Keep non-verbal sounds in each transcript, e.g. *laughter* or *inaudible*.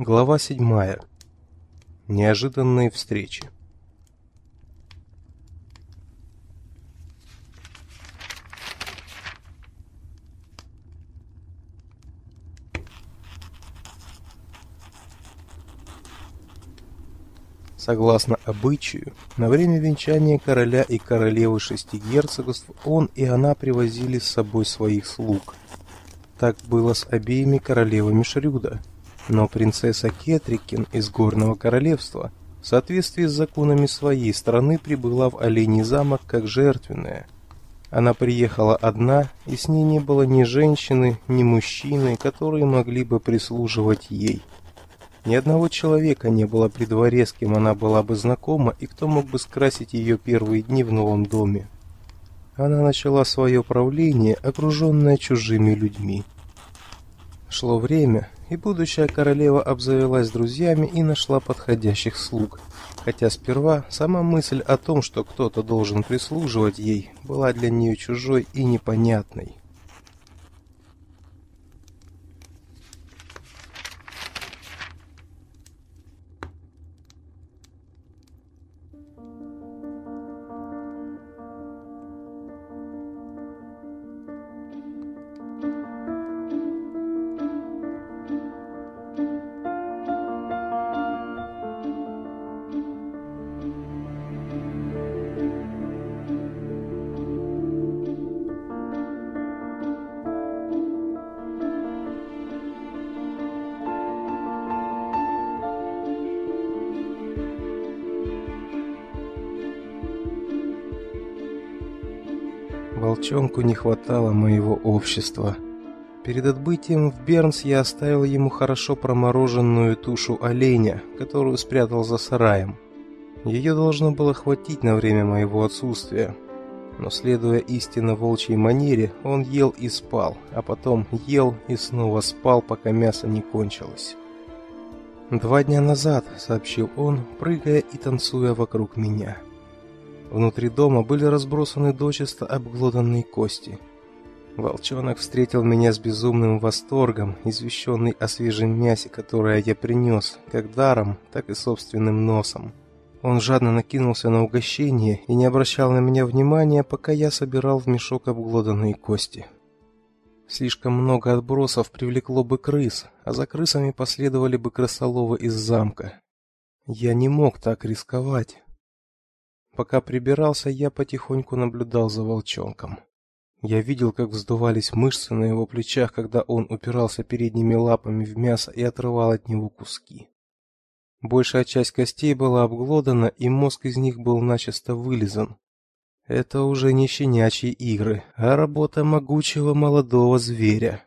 Глава седьмая. Неожиданные встречи. Согласно обычаю, на время венчания короля и королевы шести герцогств он и она привозили с собой своих слуг. Так было с обеими королевами Шрюда – но принцесса Кетрикин из Горного Королевства в соответствии с законами своей страны прибыла в Оленей замок как жертвенная. Она приехала одна, и с ней не было ни женщины, ни мужчины, которые могли бы прислуживать ей. Ни одного человека не было при дворе, с кем она была бы знакома и кто мог бы скрасить ее первые дни в новом доме. Она начала свое правление, окруженная чужими людьми. Шло время, и будущая королева обзавелась друзьями и нашла подходящих слуг. Хотя сперва сама мысль о том, что кто-то должен прислуживать ей, была для нее чужой и непонятной. Волчонку не хватало моего общества. Перед отбытием в Бернс я оставил ему хорошо промороженную тушу оленя, которую спрятал за сараем. Ее должно было хватить на время моего отсутствия. Но следуя истинно волчьей манере, он ел и спал, а потом ел и снова спал, пока мясо не кончилось. «Два дня назад», — сообщил он, прыгая и танцуя вокруг меня. Внутри дома были разбросаны дочисто обглоданные кости. Волчонок встретил меня с безумным восторгом, извещенный о свежем мясе, которое я принес, как даром, так и собственным носом. Он жадно накинулся на угощение и не обращал на меня внимания, пока я собирал в мешок обглоданные кости. Слишком много отбросов привлекло бы крыс, а за крысами последовали бы крысоловы из замка. Я не мог так рисковать. Пока прибирался, я потихоньку наблюдал за волчонком. Я видел, как вздувались мышцы на его плечах, когда он упирался передними лапами в мясо и отрывал от него куски. Большая часть костей была обглодана, и мозг из них был начисто вылизан. Это уже не щенячьи игры, а работа могучего молодого зверя.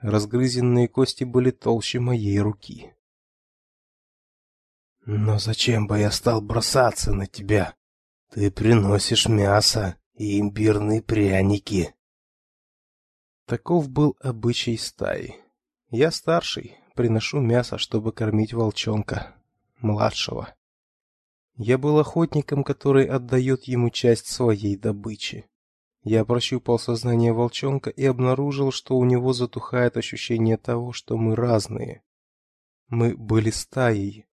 Разгрызенные кости были толще моей руки. Но зачем бы я стал бросаться на тебя? Ты приносишь мясо и имбирные пряники. Таков был обычай стаи. Я старший, приношу мясо, чтобы кормить волчонка, младшего. Я был охотником, который отдает ему часть своей добычи. Я прощупал сознание волчонка и обнаружил, что у него затухает ощущение того, что мы разные. Мы были стаей,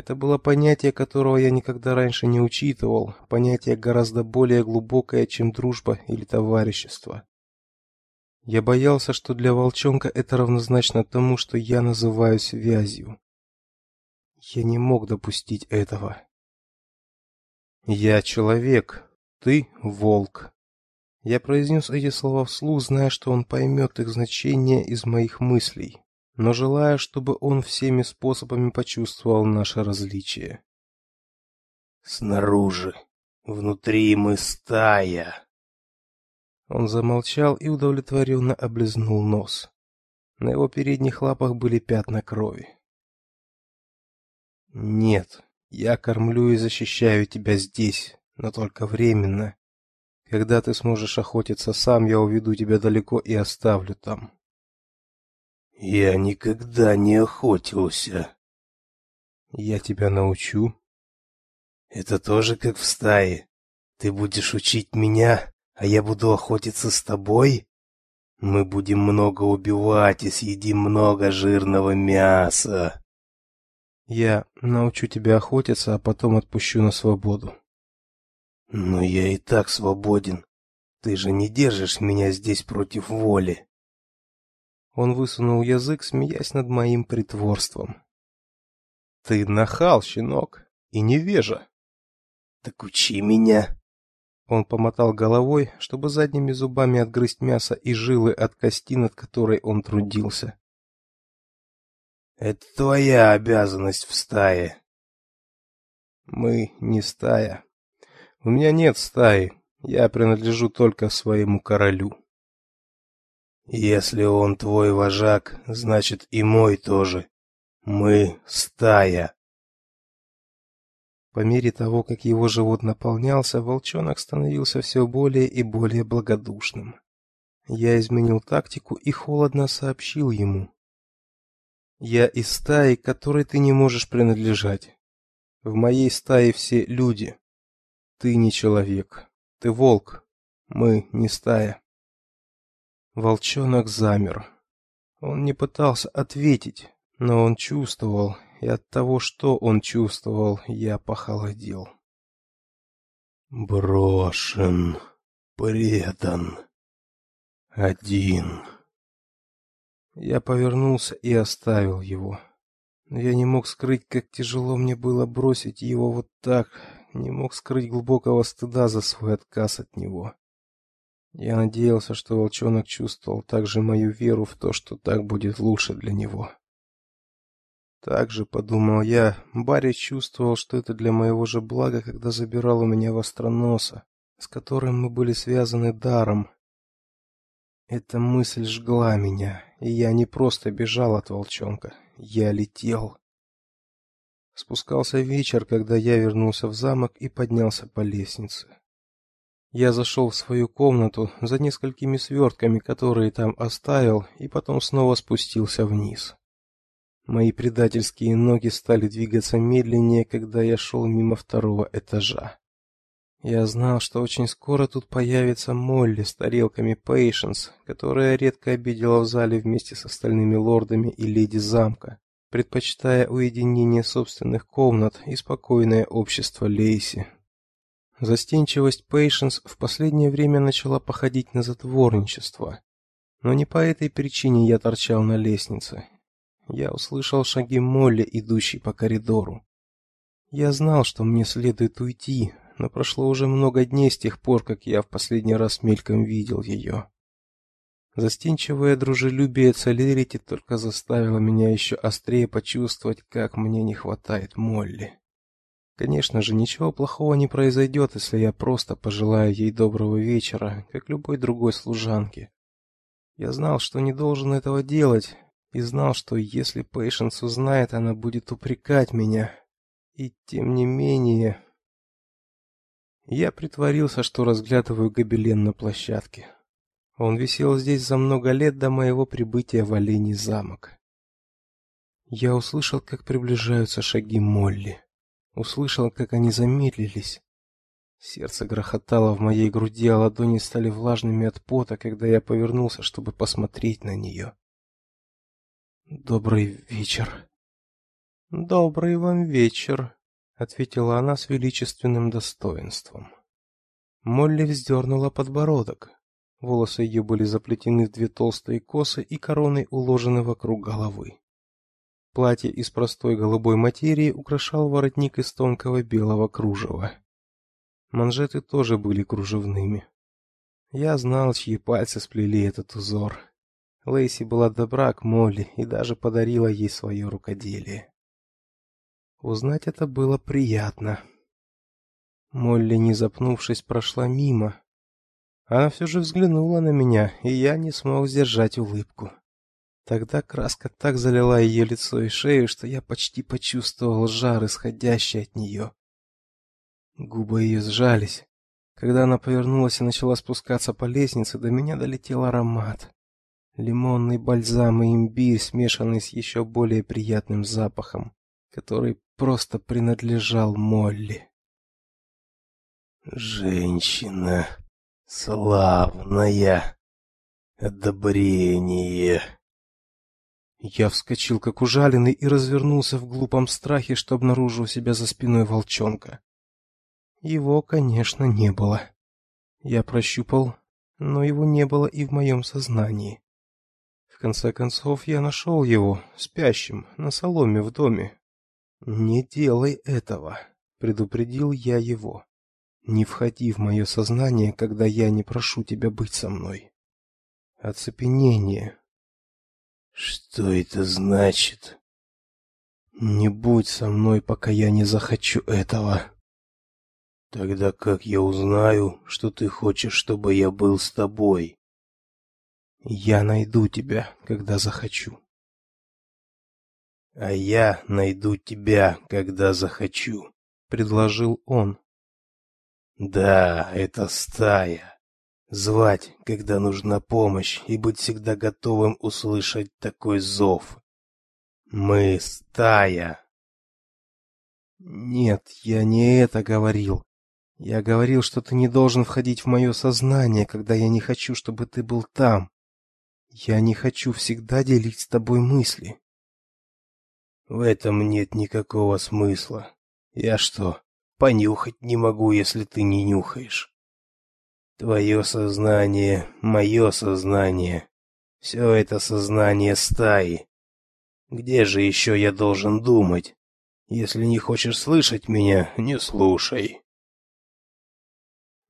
это было понятие, которого я никогда раньше не учитывал, понятие гораздо более глубокое, чем дружба или товарищество. Я боялся, что для волчонка это равнозначно тому, что я называю связью. Я не мог допустить этого. Я человек, ты волк. Я произнес эти слова вслух, зная, что он поймет их значение из моих мыслей но желая, чтобы он всеми способами почувствовал наше различие. Снаружи, внутри мы стая. Он замолчал и удовлетворенно облизнул нос. На его передних лапах были пятна крови. Нет, я кормлю и защищаю тебя здесь, но только временно. Когда ты сможешь охотиться сам, я уведу тебя далеко и оставлю там. Я никогда не охотился. Я тебя научу. Это тоже как в стае. Ты будешь учить меня, а я буду охотиться с тобой? Мы будем много убивать и съедим много жирного мяса. Я научу тебя охотиться, а потом отпущу на свободу. Но я и так свободен. Ты же не держишь меня здесь против воли. Он высунул язык, смеясь над моим притворством. Ты нахал, щенок, и невежа. Так учи меня. Он помотал головой, чтобы задними зубами отгрызть мясо и жилы от кости, над которой он трудился. Это твоя обязанность в стае. Мы не стая. У меня нет стаи. Я принадлежу только своему королю. Если он твой вожак, значит и мой тоже. Мы стая. По мере того, как его живот наполнялся, волчонок становился все более и более благодушным. Я изменил тактику и холодно сообщил ему: "Я из стаи, которой ты не можешь принадлежать. В моей стае все люди. Ты не человек. Ты волк. Мы не стая". Волчонок замер. Он не пытался ответить, но он чувствовал, и от того, что он чувствовал, я похолодел. Брошен, предан, один. Я повернулся и оставил его. Но я не мог скрыть, как тяжело мне было бросить его вот так, не мог скрыть глубокого стыда за свой отказ от него. Я надеялся, что волчонок чувствовал также мою веру в то, что так будет лучше для него. Также подумал я, Барри чувствовал, что это для моего же блага, когда забирал у меня востроноса, с которым мы были связаны даром. Эта мысль жгла меня, и я не просто бежал от волчонка, я летел. Спускался вечер, когда я вернулся в замок и поднялся по лестнице. Я зашел в свою комнату за несколькими свертками, которые там оставил, и потом снова спустился вниз. Мои предательские ноги стали двигаться медленнее, когда я шел мимо второго этажа. Я знал, что очень скоро тут появится Молли с тарелками Пейшенс, которая редко обедала в зале вместе с остальными лордами и леди замка, предпочитая уединение собственных комнат и спокойное общество Лейси. Застенчивость Пейшенс в последнее время начала походить на затворничество. Но не по этой причине я торчал на лестнице я услышал шаги Молли, идущей по коридору. Я знал, что мне следует уйти, но прошло уже много дней с тех пор, как я в последний раз мельком видел ее. Застенчивое дружелюбие Целерити только заставило меня еще острее почувствовать, как мне не хватает Молли. Конечно же, ничего плохого не произойдет, если я просто пожелаю ей доброго вечера, как любой другой служанке. Я знал, что не должен этого делать, и знал, что если Пейшенс узнает, она будет упрекать меня. И тем не менее, я притворился, что разглядываю гобелен на площадке. Он висел здесь за много лет до моего прибытия в Олений замок. Я услышал, как приближаются шаги Молли. Услышал, как они замедлились. Сердце грохотало в моей груди, а ладони стали влажными от пота, когда я повернулся, чтобы посмотреть на нее. Добрый вечер. Добрый вам вечер, ответила она с величественным достоинством. Молли вздернула подбородок. Волосы ее были заплетены в две толстые косы и короной уложены вокруг головы. Платье из простой голубой материи украшал воротник из тонкого белого кружева. Манжеты тоже были кружевными. Я знал, чьи пальцы сплели этот узор. Лейси была добра к Молли и даже подарила ей свое рукоделие. Узнать это было приятно. Молли, не запнувшись, прошла мимо. Она все же взглянула на меня, и я не смог сдержать улыбку. Тогда краска так залила ее лицо и шею, что я почти почувствовал жар, исходящий от нее. Губы ее сжались. Когда она повернулась и начала спускаться по лестнице, до меня долетел аромат. Лимонный бальзам и имбирь, смешанный с еще более приятным запахом, который просто принадлежал Молли. Женщина славная, одобрение. Я вскочил как ужаленный и развернулся в глупом страхе, что обнаружил себя за спиной волчонка. Его, конечно, не было. Я прощупал, но его не было и в моем сознании. В конце концов я нашел его спящим на соломе в доме. Не делай этого, предупредил я его. Не входи в мое сознание, когда я не прошу тебя быть со мной. Оцепенение. Что это значит? Не будь со мной, пока я не захочу этого. Тогда как я узнаю, что ты хочешь, чтобы я был с тобой? Я найду тебя, когда захочу. А я найду тебя, когда захочу, предложил он. Да, это стая. Звать, когда нужна помощь, и быть всегда готовым услышать такой зов. Мы стая. Нет, я не это говорил. Я говорил, что ты не должен входить в мое сознание, когда я не хочу, чтобы ты был там. Я не хочу всегда делить с тобой мысли. В этом нет никакого смысла. Я что, понюхать не могу, если ты не нюхаешь? Твое сознание, мое сознание. Все это сознание стаи. Где же еще я должен думать? Если не хочешь слышать меня, не слушай.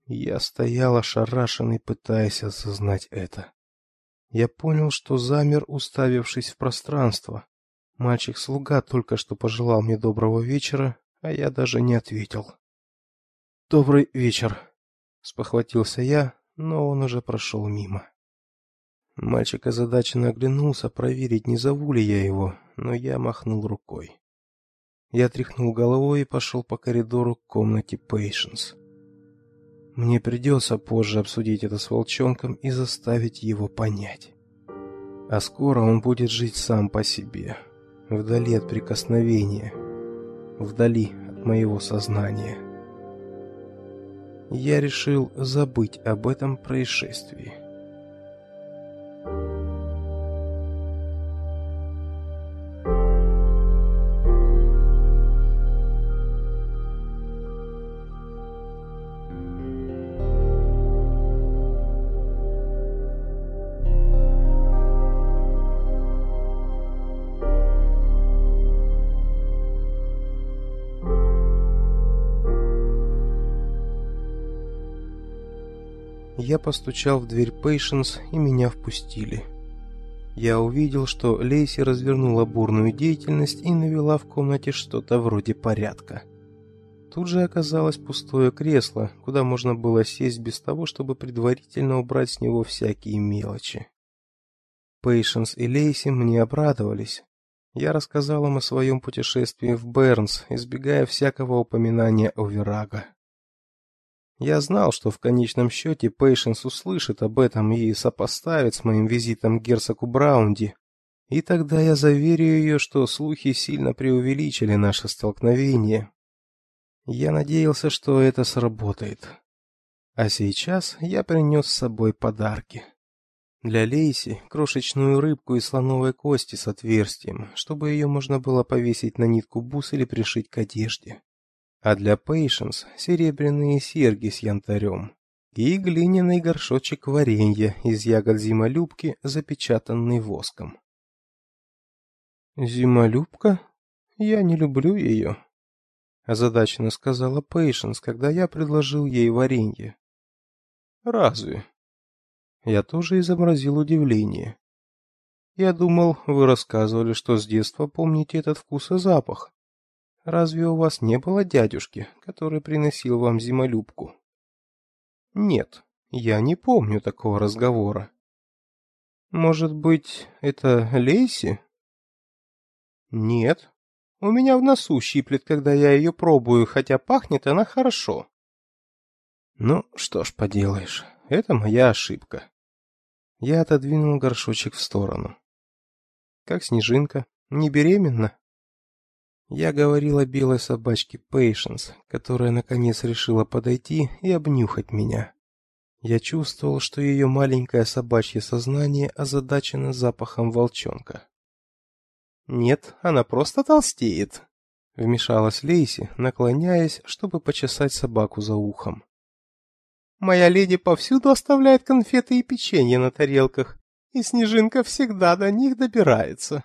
Я стоял ошарашенный, пытаясь осознать это. Я понял, что замер, уставившись в пространство. Мальчик-слуга только что пожелал мне доброго вечера, а я даже не ответил. Добрый вечер, спохватился я, но он уже прошел мимо. Мальчик озадаченно оглянулся, проверить, не зову ли я его, но я махнул рукой. Я тряхнул головой и пошел по коридору к комнате Пейшенс. Мне придется позже обсудить это с волчонком и заставить его понять. А скоро он будет жить сам по себе, вдали от прикосновения, вдали от моего сознания. Я решил забыть об этом происшествии. Я постучал в дверь Пейшенс, и меня впустили. Я увидел, что Лейси развернула бурную деятельность и навела в комнате что-то вроде порядка. Тут же оказалось пустое кресло, куда можно было сесть без того, чтобы предварительно убрать с него всякие мелочи. Пейшенс и Лейси мне обрадовались. Я рассказал им о своем путешествии в Бернс, избегая всякого упоминания о Верага. Я знал, что в конечном счете Пейшенс услышит об этом и сопоставит с моим визитом к герцогу Браунди. И тогда я заверю ее, что слухи сильно преувеличили наше столкновение. Я надеялся, что это сработает. А сейчас я принес с собой подарки. Для Лейси крошечную рыбку из слоновой кости с отверстием, чтобы ее можно было повесить на нитку бус или пришить к одежде а для Пейшенс серебряные серьги с янтарем и глиняный горшочек варенья из ягод зимолюбки, запечатанный воском. Зимолюбка? Я не люблю ее», — озадаченно сказала Пейшенс, когда я предложил ей варенье. Разве? Я тоже изобразил удивление. Я думал, вы рассказывали, что с детства помните этот вкус и запах. Разве у вас не было дядюшки, который приносил вам зимолюбку? Нет, я не помню такого разговора. Может быть, это Лейси? Нет. У меня в носу щиплет, когда я ее пробую, хотя пахнет она хорошо. Ну, что ж поделаешь, это моя ошибка. Я отодвинул горшочек в сторону. Как снежинка, не беременна? Я говорил о белой собачке Пейшенс, которая наконец решила подойти и обнюхать меня. Я чувствовал, что ее маленькое собачье сознание озадачено запахом волчонка. Нет, она просто толстеет. Вмешалась Лейси, наклоняясь, чтобы почесать собаку за ухом. Моя леди повсюду оставляет конфеты и печенье на тарелках, и Снежинка всегда до них добирается.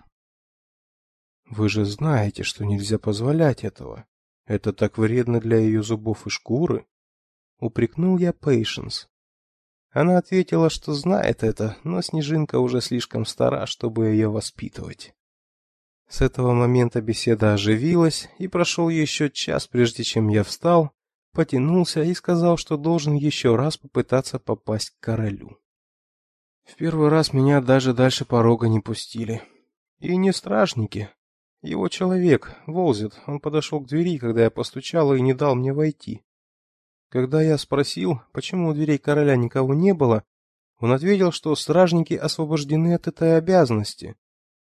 Вы же знаете, что нельзя позволять этого. Это так вредно для ее зубов и шкуры. Упрекнул я Пейшенс. Она ответила, что знает это, но Снежинка уже слишком стара, чтобы ее воспитывать. С этого момента беседа оживилась, и прошел еще час, прежде чем я встал, потянулся и сказал, что должен еще раз попытаться попасть к королю. В первый раз меня даже дальше порога не пустили. И не стражники. Его человек, Волзит, он подошел к двери, когда я постучал и не дал мне войти. Когда я спросил, почему у дверей короля никого не было, он ответил, что стражники освобождены от этой обязанности.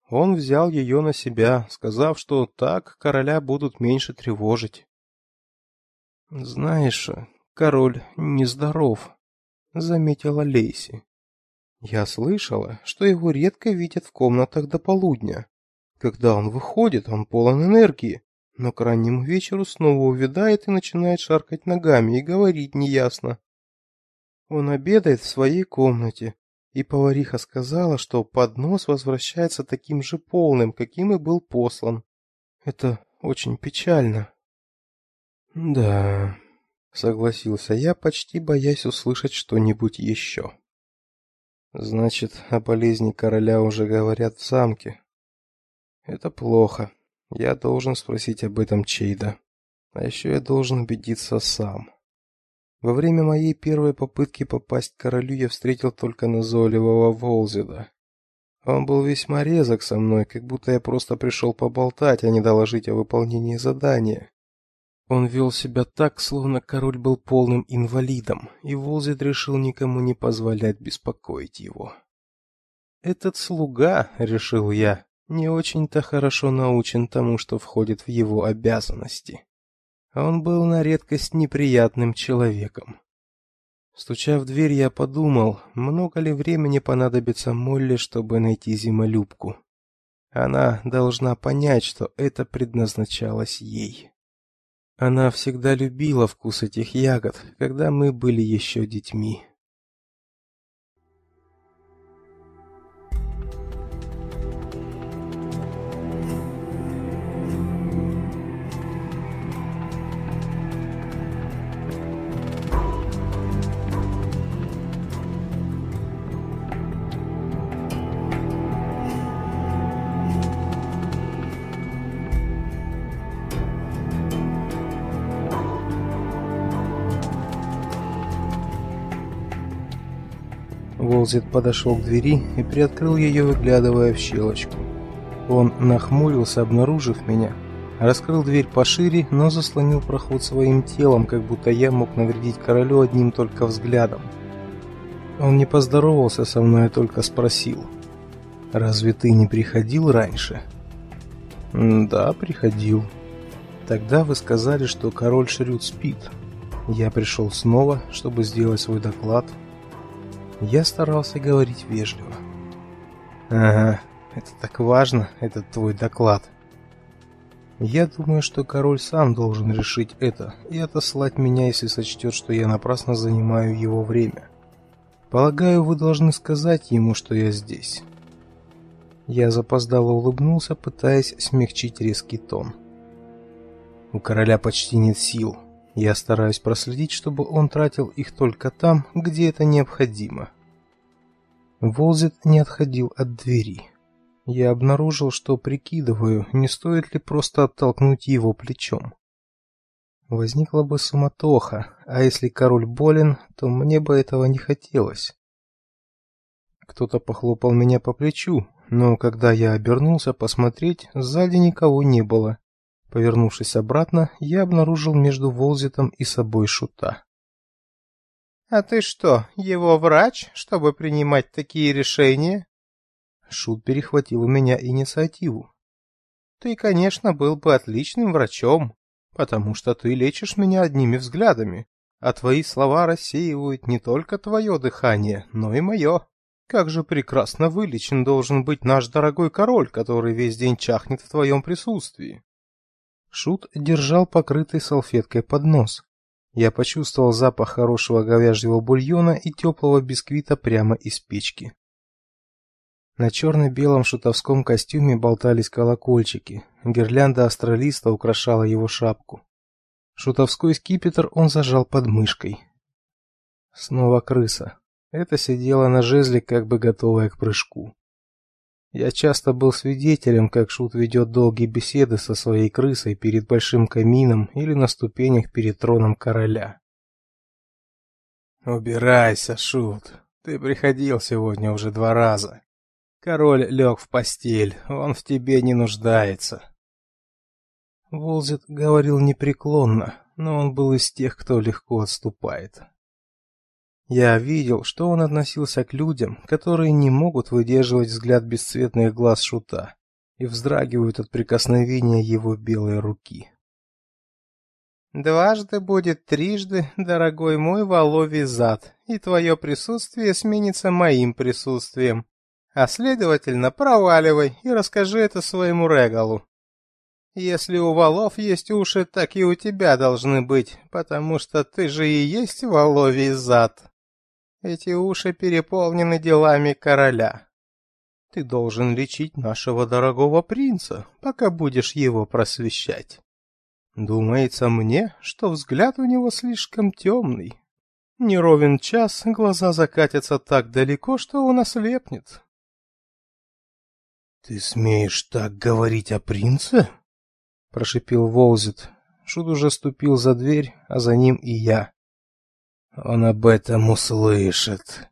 Он взял ее на себя, сказав, что так короля будут меньше тревожить. Знаешь, король нездоров, заметила Лейси. Я слышала, что его редко видят в комнатах до полудня. Когда он выходит, он полон энергии, но к раннему вечеру снова увядает и начинает шаркать ногами и говорить неясно. Он обедает в своей комнате, и повариха сказала, что поднос возвращается таким же полным, каким и был послан. Это очень печально. Да, согласился я, почти боясь услышать что-нибудь еще. Значит, о болезни короля уже говорят в замке. Это плохо. Я должен спросить об этом Чейда. А еще я должен убедиться сам. Во время моей первой попытки попасть к королю я встретил только назойливого Волзида. Он был весьма резок со мной, как будто я просто пришел поболтать, а не доложить о выполнении задания. Он вел себя так, словно король был полным инвалидом, и Волзид решил никому не позволять беспокоить его. Этот слуга, решил я, не очень-то хорошо научен тому, что входит в его обязанности. Он был на редкость неприятным человеком. Стуча в дверь, я подумал, много ли времени понадобится Молли, чтобы найти зимолюбку. Она должна понять, что это предназначалось ей. Она всегда любила вкус этих ягод, когда мы были еще детьми. Волзит подошел к двери и приоткрыл ее, выглядывая в щелочку. Он нахмурился, обнаружив меня, раскрыл дверь пошире, но заслонил проход своим телом, как будто я мог навредить королю одним только взглядом. Он не поздоровался со мной, а только спросил: "Разве ты не приходил раньше?" "Да, приходил. Тогда вы сказали, что король Шрюд спит. Я пришел снова, чтобы сделать свой доклад." Я старался говорить вежливо. Ага, это так важно, этот твой доклад. Я думаю, что король сам должен решить это и отослать меня, если сочтет, что я напрасно занимаю его время. Полагаю, вы должны сказать ему, что я здесь. Я запоздало улыбнулся, пытаясь смягчить резкий тон. У короля почти нет сил. Я стараюсь проследить, чтобы он тратил их только там, где это необходимо. Волзит не отходил от двери. Я обнаружил, что прикидываю, не стоит ли просто оттолкнуть его плечом. Возникла бы суматоха, а если король болен, то мне бы этого не хотелось. Кто-то похлопал меня по плечу, но когда я обернулся посмотреть, сзади никого не было. Повернувшись обратно, я обнаружил между Волзитом и собой шута. «А ты что, его врач, чтобы принимать такие решения?» Шут перехватил у меня инициативу. «Ты, конечно, был бы отличным врачом, потому что ты лечишь меня одними взглядами, а твои слова рассеивают не только твое дыхание, но и мое. Как же прекрасно вылечен должен быть наш дорогой король, который весь день чахнет в твоем присутствии. Шут держал покрытый салфеткой поднос. Я почувствовал запах хорошего говяжьего бульона и теплого бисквита прямо из печки. На черно-белом шутовском костюме болтались колокольчики. Гирлянда астролиста украшала его шапку. Шутовской скипетр он зажал под мышкой. Снова крыса. Это сидела на жезле, как бы готовая к прыжку. Я часто был свидетелем, как шут ведет долгие беседы со своей крысой перед большим камином или на ступенях перед троном короля. Убирайся, шут. Ты приходил сегодня уже два раза. Король лег в постель, он в тебе не нуждается. Волзит говорил непреклонно, но он был из тех, кто легко отступает. Я видел, что он относился к людям, которые не могут выдерживать взгляд бесцветных глаз шута и вздрагивают от прикосновения его белой руки. Дважды будет трижды, дорогой мой воловий зад, и твое присутствие сменится моим присутствием. А следовательно, проваливай и расскажи это своему Регалу. Если у волов есть уши, так и у тебя должны быть, потому что ты же и есть воловий зад. Эти уши переполнены делами короля. Ты должен лечить нашего дорогого принца, пока будешь его просвещать. Думается мне, что взгляд у него слишком темный. Не ровен час, глаза закатятся так далеко, что он ослепнет. Ты смеешь так говорить о принце? прошипел Волзит. Шут уже ступил за дверь, а за ним и я. Он об этом услышит.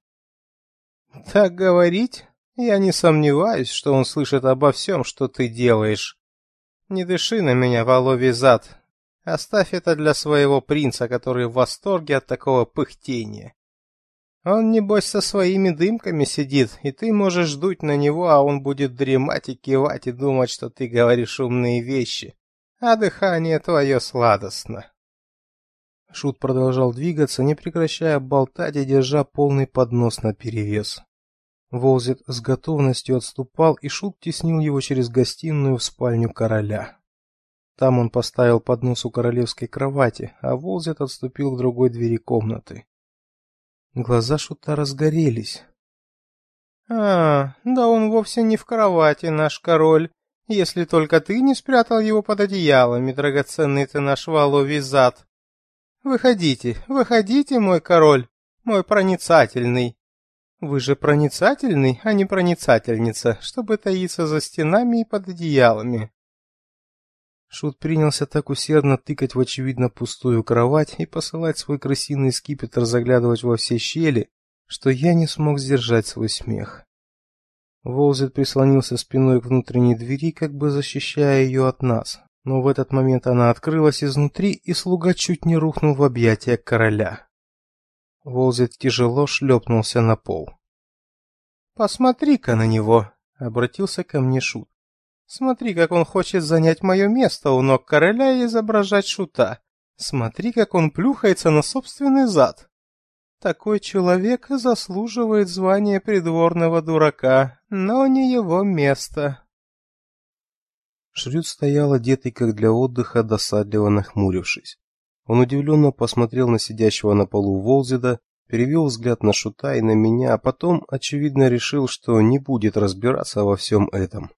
Так говорить? Я не сомневаюсь, что он слышит обо всем, что ты делаешь. Не дыши на меня, воловий зад. Оставь это для своего принца, который в восторге от такого пыхтения. Он, небось, со своими дымками сидит, и ты можешь ждуть на него, а он будет дремать и кивать и думать, что ты говоришь умные вещи, а дыхание твое сладостно. Шут продолжал двигаться, не прекращая болтать и держа полный поднос наперевес. Волзит с готовностью отступал, и Шут теснил его через гостиную в спальню короля. Там он поставил поднос у королевской кровати, а Волзит отступил к другой двери комнаты. Глаза Шута разгорелись. А, да он вовсе не в кровати, наш король, если только ты не спрятал его под одеялами, драгоценный ты наш воловий зад. Выходите, выходите, мой король, мой проницательный. Вы же проницательный, а не проницательница, чтобы таиться за стенами и под одеялами. Шут принялся так усердно тыкать в очевидно пустую кровать и посылать свой крысиный скипетр заглядывать во все щели, что я не смог сдержать свой смех. Волзет прислонился спиной к внутренней двери, как бы защищая ее от нас, но в этот момент она открылась изнутри, и слуга чуть не рухнул в объятия короля. Волзет тяжело шлепнулся на пол. Посмотри-ка на него, обратился ко мне шут. Смотри, как он хочет занять мое место у ног короля и изображать шута. Смотри, как он плюхается на собственный зад. Такой человек заслуживает звания придворного дурака, но не его место. Шрюд стоял одетый как для отдыха, досадливо нахмурившись. Он удивленно посмотрел на сидящего на полу Волзида, перевел взгляд на Шута и на меня, а потом, очевидно, решил, что не будет разбираться во всем этом.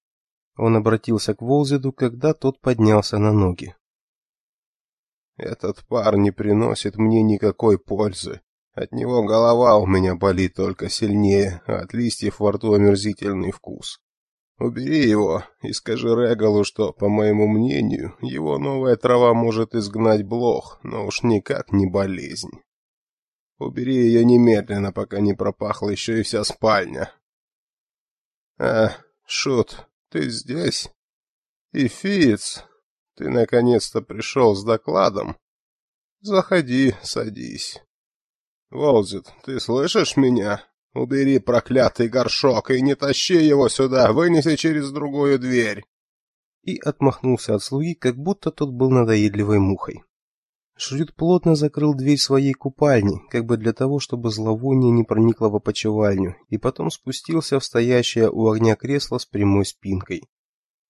Он обратился к Волзиду, когда тот поднялся на ноги. Этот пар не приносит мне никакой пользы. От него голова у меня болит только сильнее, а от листьев во рту омерзительный вкус. Убери его и скажи Регалу, что, по моему мнению, его новая трава может изгнать блох, но уж никак не болезнь. Убери ее немедленно, пока не пропахла еще и вся спальня. А, Шут, ты здесь? И Фиц, ты наконец-то пришел с докладом? Заходи, садись. Волзит, ты слышишь меня? Убери проклятый горшок и не тащи его сюда, вынеси через другую дверь. И отмахнулся от слуги, как будто тот был надоедливой мухой. Шрюд плотно закрыл дверь своей купальни, как бы для того, чтобы зловоние не проникло в опочивальню, и потом спустился в стоящее у огня кресло с прямой спинкой.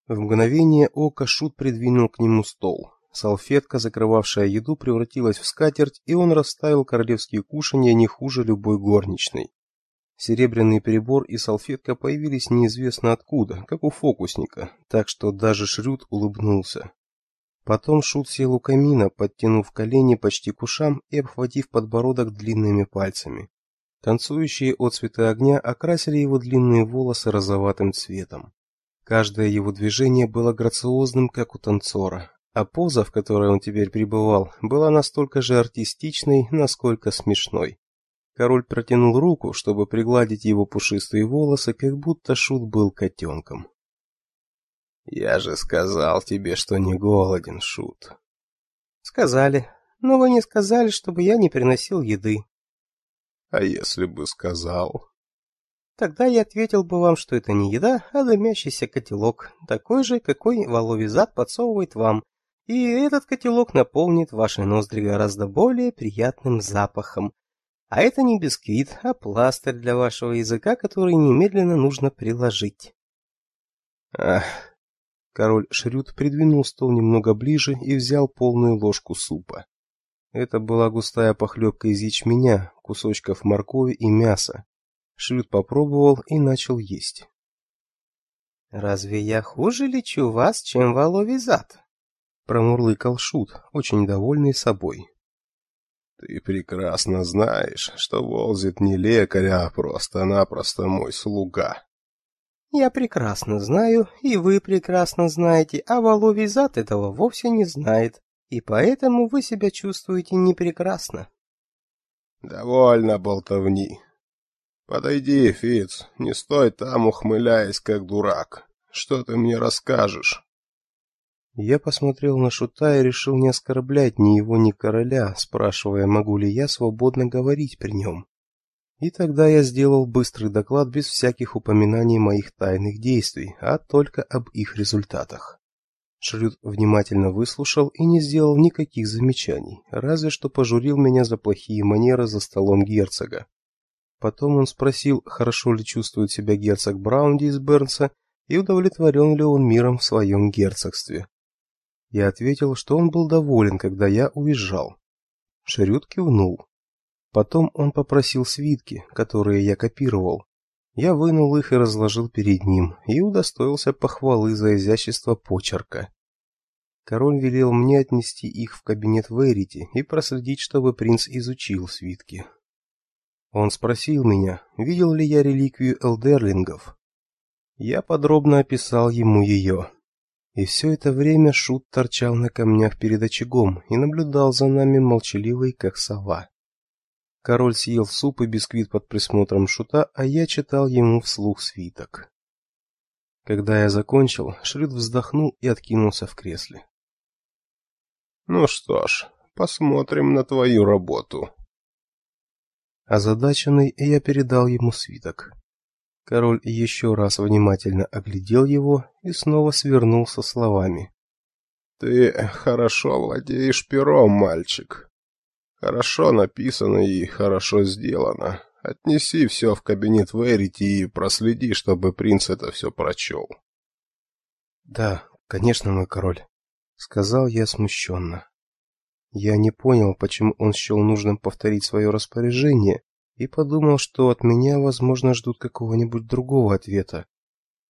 В мгновение ока Шут придвинул к нему стол. Салфетка, закрывавшая еду, превратилась в скатерть, и он расставил королевские кушанья не хуже любой горничной. Серебряный прибор и салфетка появились неизвестно откуда, как у фокусника, так что даже Шрюд улыбнулся. Потом Шут сел у камина, подтянув колени почти к ушам и обхватив подбородок длинными пальцами. Танцующие отцветы огня окрасили его длинные волосы розоватым цветом. Каждое его движение было грациозным, как у танцора, а поза, в которой он теперь пребывал, была настолько же артистичной, насколько смешной. Король протянул руку, чтобы пригладить его пушистые волосы, как будто шут был котенком. «Я же сказал тебе, что не голоден, шут». «Сказали, но вы не сказали, чтобы я не приносил еды». «А если бы сказал?» Тогда я ответил бы вам, что это не еда, а дымящийся котелок, такой же, какой воловий зад подсовывает вам, и этот котелок наполнит ваши ноздри гораздо более приятным запахом. А это не бисквит, а пластырь для вашего языка, который немедленно нужно приложить. Ах. Король Шрюд придвинул стол немного ближе и взял полную ложку супа. Это была густая похлебка из ячменя, кусочков моркови и мяса. Шрюд попробовал и начал есть. «Разве я хуже лечу вас, чем воловий зад?» промурлыкал шут, очень довольный собой. Ты прекрасно знаешь, что Волзит не лекарь, а просто-напросто мой слуга. Я прекрасно знаю, и вы прекрасно знаете, а Воловий зад этого вовсе не знает, и поэтому вы себя чувствуете непрекрасно. Довольно болтовни. Подойди, Фиц, не стой там, ухмыляясь, как дурак. Что ты мне расскажешь? Я посмотрел на Шута и решил не оскорблять ни его, ни короля, спрашивая, могу ли я свободно говорить при нем. И тогда я сделал быстрый доклад без всяких упоминаний моих тайных действий, а только об их результатах. Шрюд внимательно выслушал и не сделал никаких замечаний, разве что пожурил меня за плохие манеры за столом герцога. Потом он спросил, хорошо ли чувствует себя герцог Браунди из Бернса и удовлетворен ли он миром в своем герцогстве. Я ответил, что он был доволен, когда я уезжал. Шрюд кивнул. Потом он попросил свитки, которые я копировал. Я вынул их и разложил перед ним, и удостоился похвалы за изящество почерка. Король велел мне отнести их в кабинет Верити и проследить, чтобы принц изучил свитки. Он спросил меня, видел ли я реликвию элдерлингов. Я подробно описал ему ее. И все это время шут торчал на камнях перед очагом и наблюдал за нами молчаливый, как сова. Король съел суп и бисквит под присмотром шута, а я читал ему вслух свиток. Когда я закончил, Шрюд вздохнул и откинулся в кресле. Ну что ж, посмотрим на твою работу. Озадаченный, я передал ему свиток. Король еще раз внимательно оглядел его и снова свернул со словами. «Ты хорошо владеешь пером, мальчик. Хорошо написано и хорошо сделано. Отнеси все в кабинет Верити и проследи, чтобы принц это все прочел». «Да, конечно, мой король», — сказал я смущенно. Я не понял, почему он счел нужным повторить свое распоряжение, и подумал, что от меня, возможно, ждут какого-нибудь другого ответа.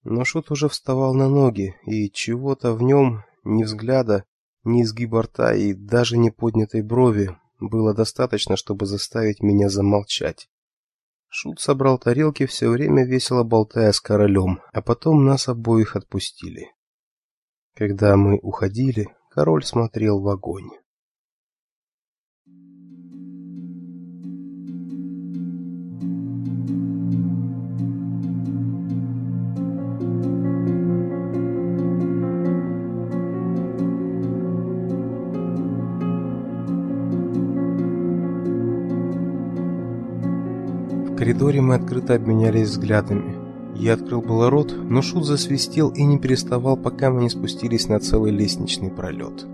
Но Шут уже вставал на ноги, и чего-то в нем, ни взгляда, ни изгиба рта и даже не поднятой брови, было достаточно, чтобы заставить меня замолчать. Шут собрал тарелки, все время весело болтая с королем, а потом нас обоих отпустили. Когда мы уходили, король смотрел в огонь. Коридоре мы открыто обменялись взглядами. Я открыл было рот, но шут засвистел и не переставал, пока мы не спустились на целый лестничный пролет.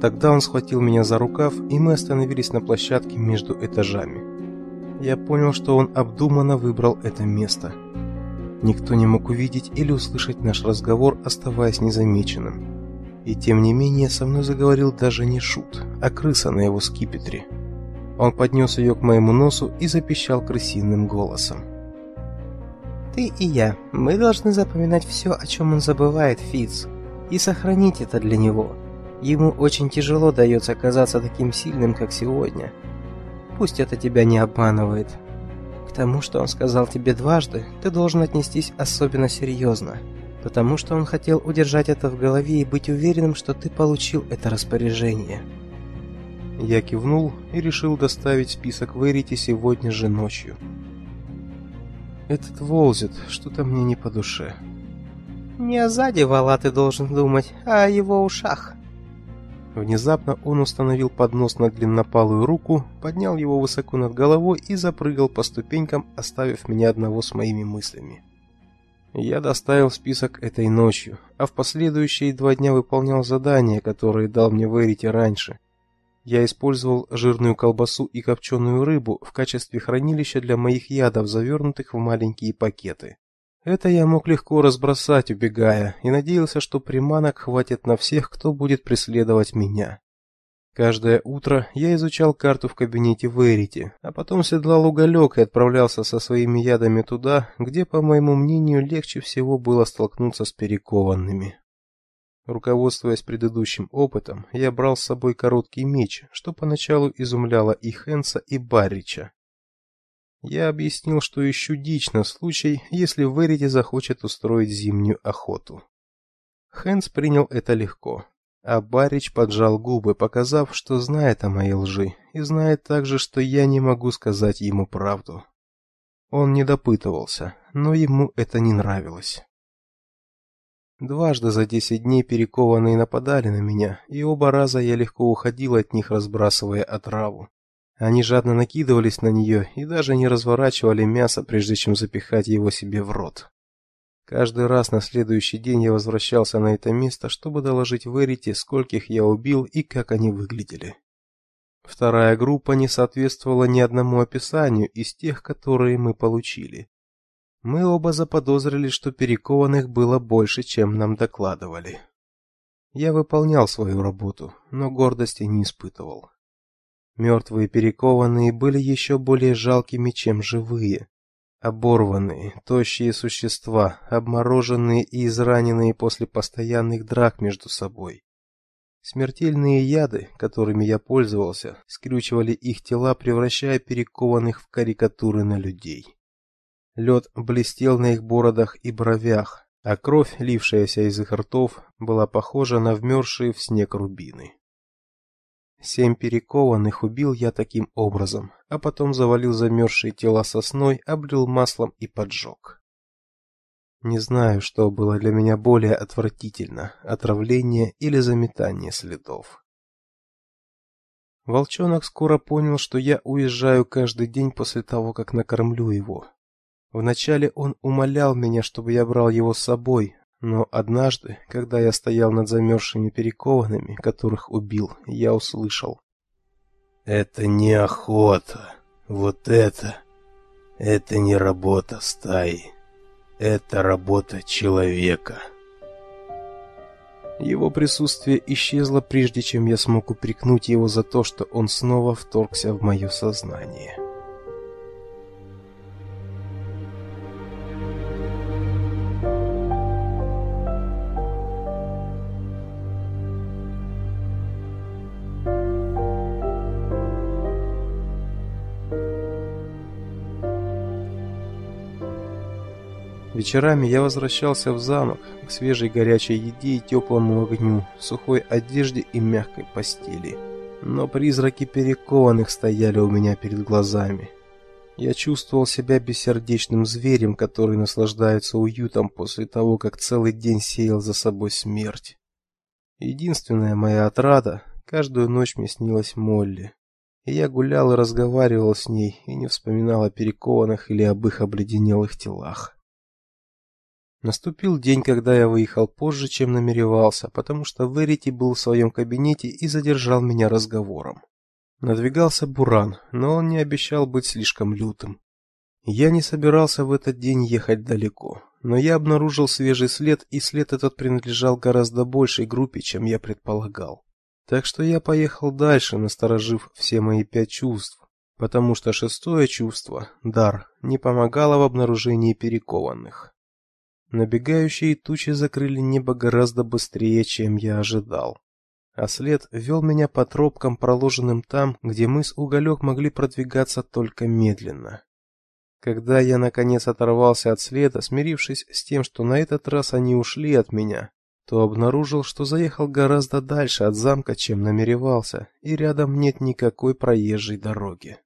Тогда он схватил меня за рукав, и мы остановились на площадке между этажами. Я понял, что он обдуманно выбрал это место. Никто не мог увидеть или услышать наш разговор, оставаясь незамеченным. И тем не менее со мной заговорил даже не шут, а крыса на его скипетре. Он поднес ее к моему носу и запищал крысиным голосом. «Ты и я, мы должны запоминать все, о чем он забывает, Фиц, и сохранить это для него. Ему очень тяжело дается казаться таким сильным, как сегодня. Пусть это тебя не обманывает. К тому, что он сказал тебе дважды, ты должен отнестись особенно серьезно, потому что он хотел удержать это в голове и быть уверенным, что ты получил это распоряжение». Я кивнул и решил доставить список Верити сегодня же ночью. Этот Волзит что-то мне не по душе. Не о сзади вала ты должен думать, а о его ушах. Внезапно он установил поднос на длиннопалую руку, поднял его высоко над головой и запрыгал по ступенькам, оставив меня одного с моими мыслями. Я доставил список этой ночью, а в последующие два дня выполнял задания, которые дал мне Верити раньше. Я использовал жирную колбасу и копченую рыбу в качестве хранилища для моих ядов, завернутых в маленькие пакеты. Это я мог легко разбросать, убегая, и надеялся, что приманок хватит на всех, кто будет преследовать меня. Каждое утро я изучал карту в кабинете Верити, а потом седлал уголек и отправлялся со своими ядами туда, где, по моему мнению, легче всего было столкнуться с перекованными. Руководствуясь предыдущим опытом, я брал с собой короткий меч, что поначалу изумляло и Хенса, и Баррича. Я объяснил, что ищу дичь на случай, если Верити захочет устроить зимнюю охоту. Хенс принял это легко, а Баррич поджал губы, показав, что знает о моей лжи, и знает также, что я не могу сказать ему правду. Он не допытывался, но ему это не нравилось. Дважды за десять дней перекованные нападали на меня, и оба раза я легко уходил от них, разбрасывая отраву. Они жадно накидывались на нее и даже не разворачивали мясо, прежде чем запихать его себе в рот. Каждый раз на следующий день я возвращался на это место, чтобы доложить Верите, скольких я убил и как они выглядели. Вторая группа не соответствовала ни одному описанию из тех, которые мы получили. Мы оба заподозрили, что перекованных было больше, чем нам докладывали. Я выполнял свою работу, но гордости не испытывал. Мертвые перекованные были еще более жалкими, чем живые. Оборванные, тощие существа, обмороженные и израненные после постоянных драк между собой. Смертельные яды, которыми я пользовался, скрючивали их тела, превращая перекованных в карикатуры на людей. Лед блестел на их бородах и бровях, а кровь, лившаяся из их ртов, была похожа на вмерзшие в снег рубины. Семь перекованных убил я таким образом, а потом завалил замерзшие тела сосной, облил маслом и поджег. Не знаю, что было для меня более отвратительно: отравление или заметание следов. Волчонок скоро понял, что я уезжаю каждый день после того, как накормлю его. Вначале он умолял меня, чтобы я брал его с собой, но однажды, когда я стоял над замерзшими перекованными, которых убил, я услышал: "Это не охота. Вот это это не работа стаи. Это работа человека". Его присутствие исчезло прежде, чем я смог упрекнуть его за то, что он снова вторгся в мое сознание. Вечерами я возвращался в замок к свежей горячей еде и теплому огню, сухой одежде и мягкой постели. Но призраки перекованных стояли у меня перед глазами. Я чувствовал себя бессердечным зверем, который наслаждается уютом после того, как целый день сеял за собой смерть. Единственная моя отрада каждую ночь мне снилась Молли. И я гулял и разговаривал с ней, и не вспоминал о перекованных или об их обледенелых телах. Наступил день, когда я выехал позже, чем намеревался, потому что Верити был в своем кабинете и задержал меня разговором. Надвигался буран, но он не обещал быть слишком лютым. Я не собирался в этот день ехать далеко, но я обнаружил свежий след, и след этот принадлежал гораздо большей группе, чем я предполагал. Так что я поехал дальше, насторожив все мои пять чувств, потому что шестое чувство, дар, не помогало в обнаружении перекованных. Набегающие тучи закрыли небо гораздо быстрее, чем я ожидал. А след вел меня по тропкам, проложенным там, где мы с Уголек могли продвигаться только медленно. Когда я наконец оторвался от следа, смирившись с тем, что на этот раз они ушли от меня, то обнаружил, что заехал гораздо дальше от замка, чем намеревался, и рядом нет никакой проезжей дороги.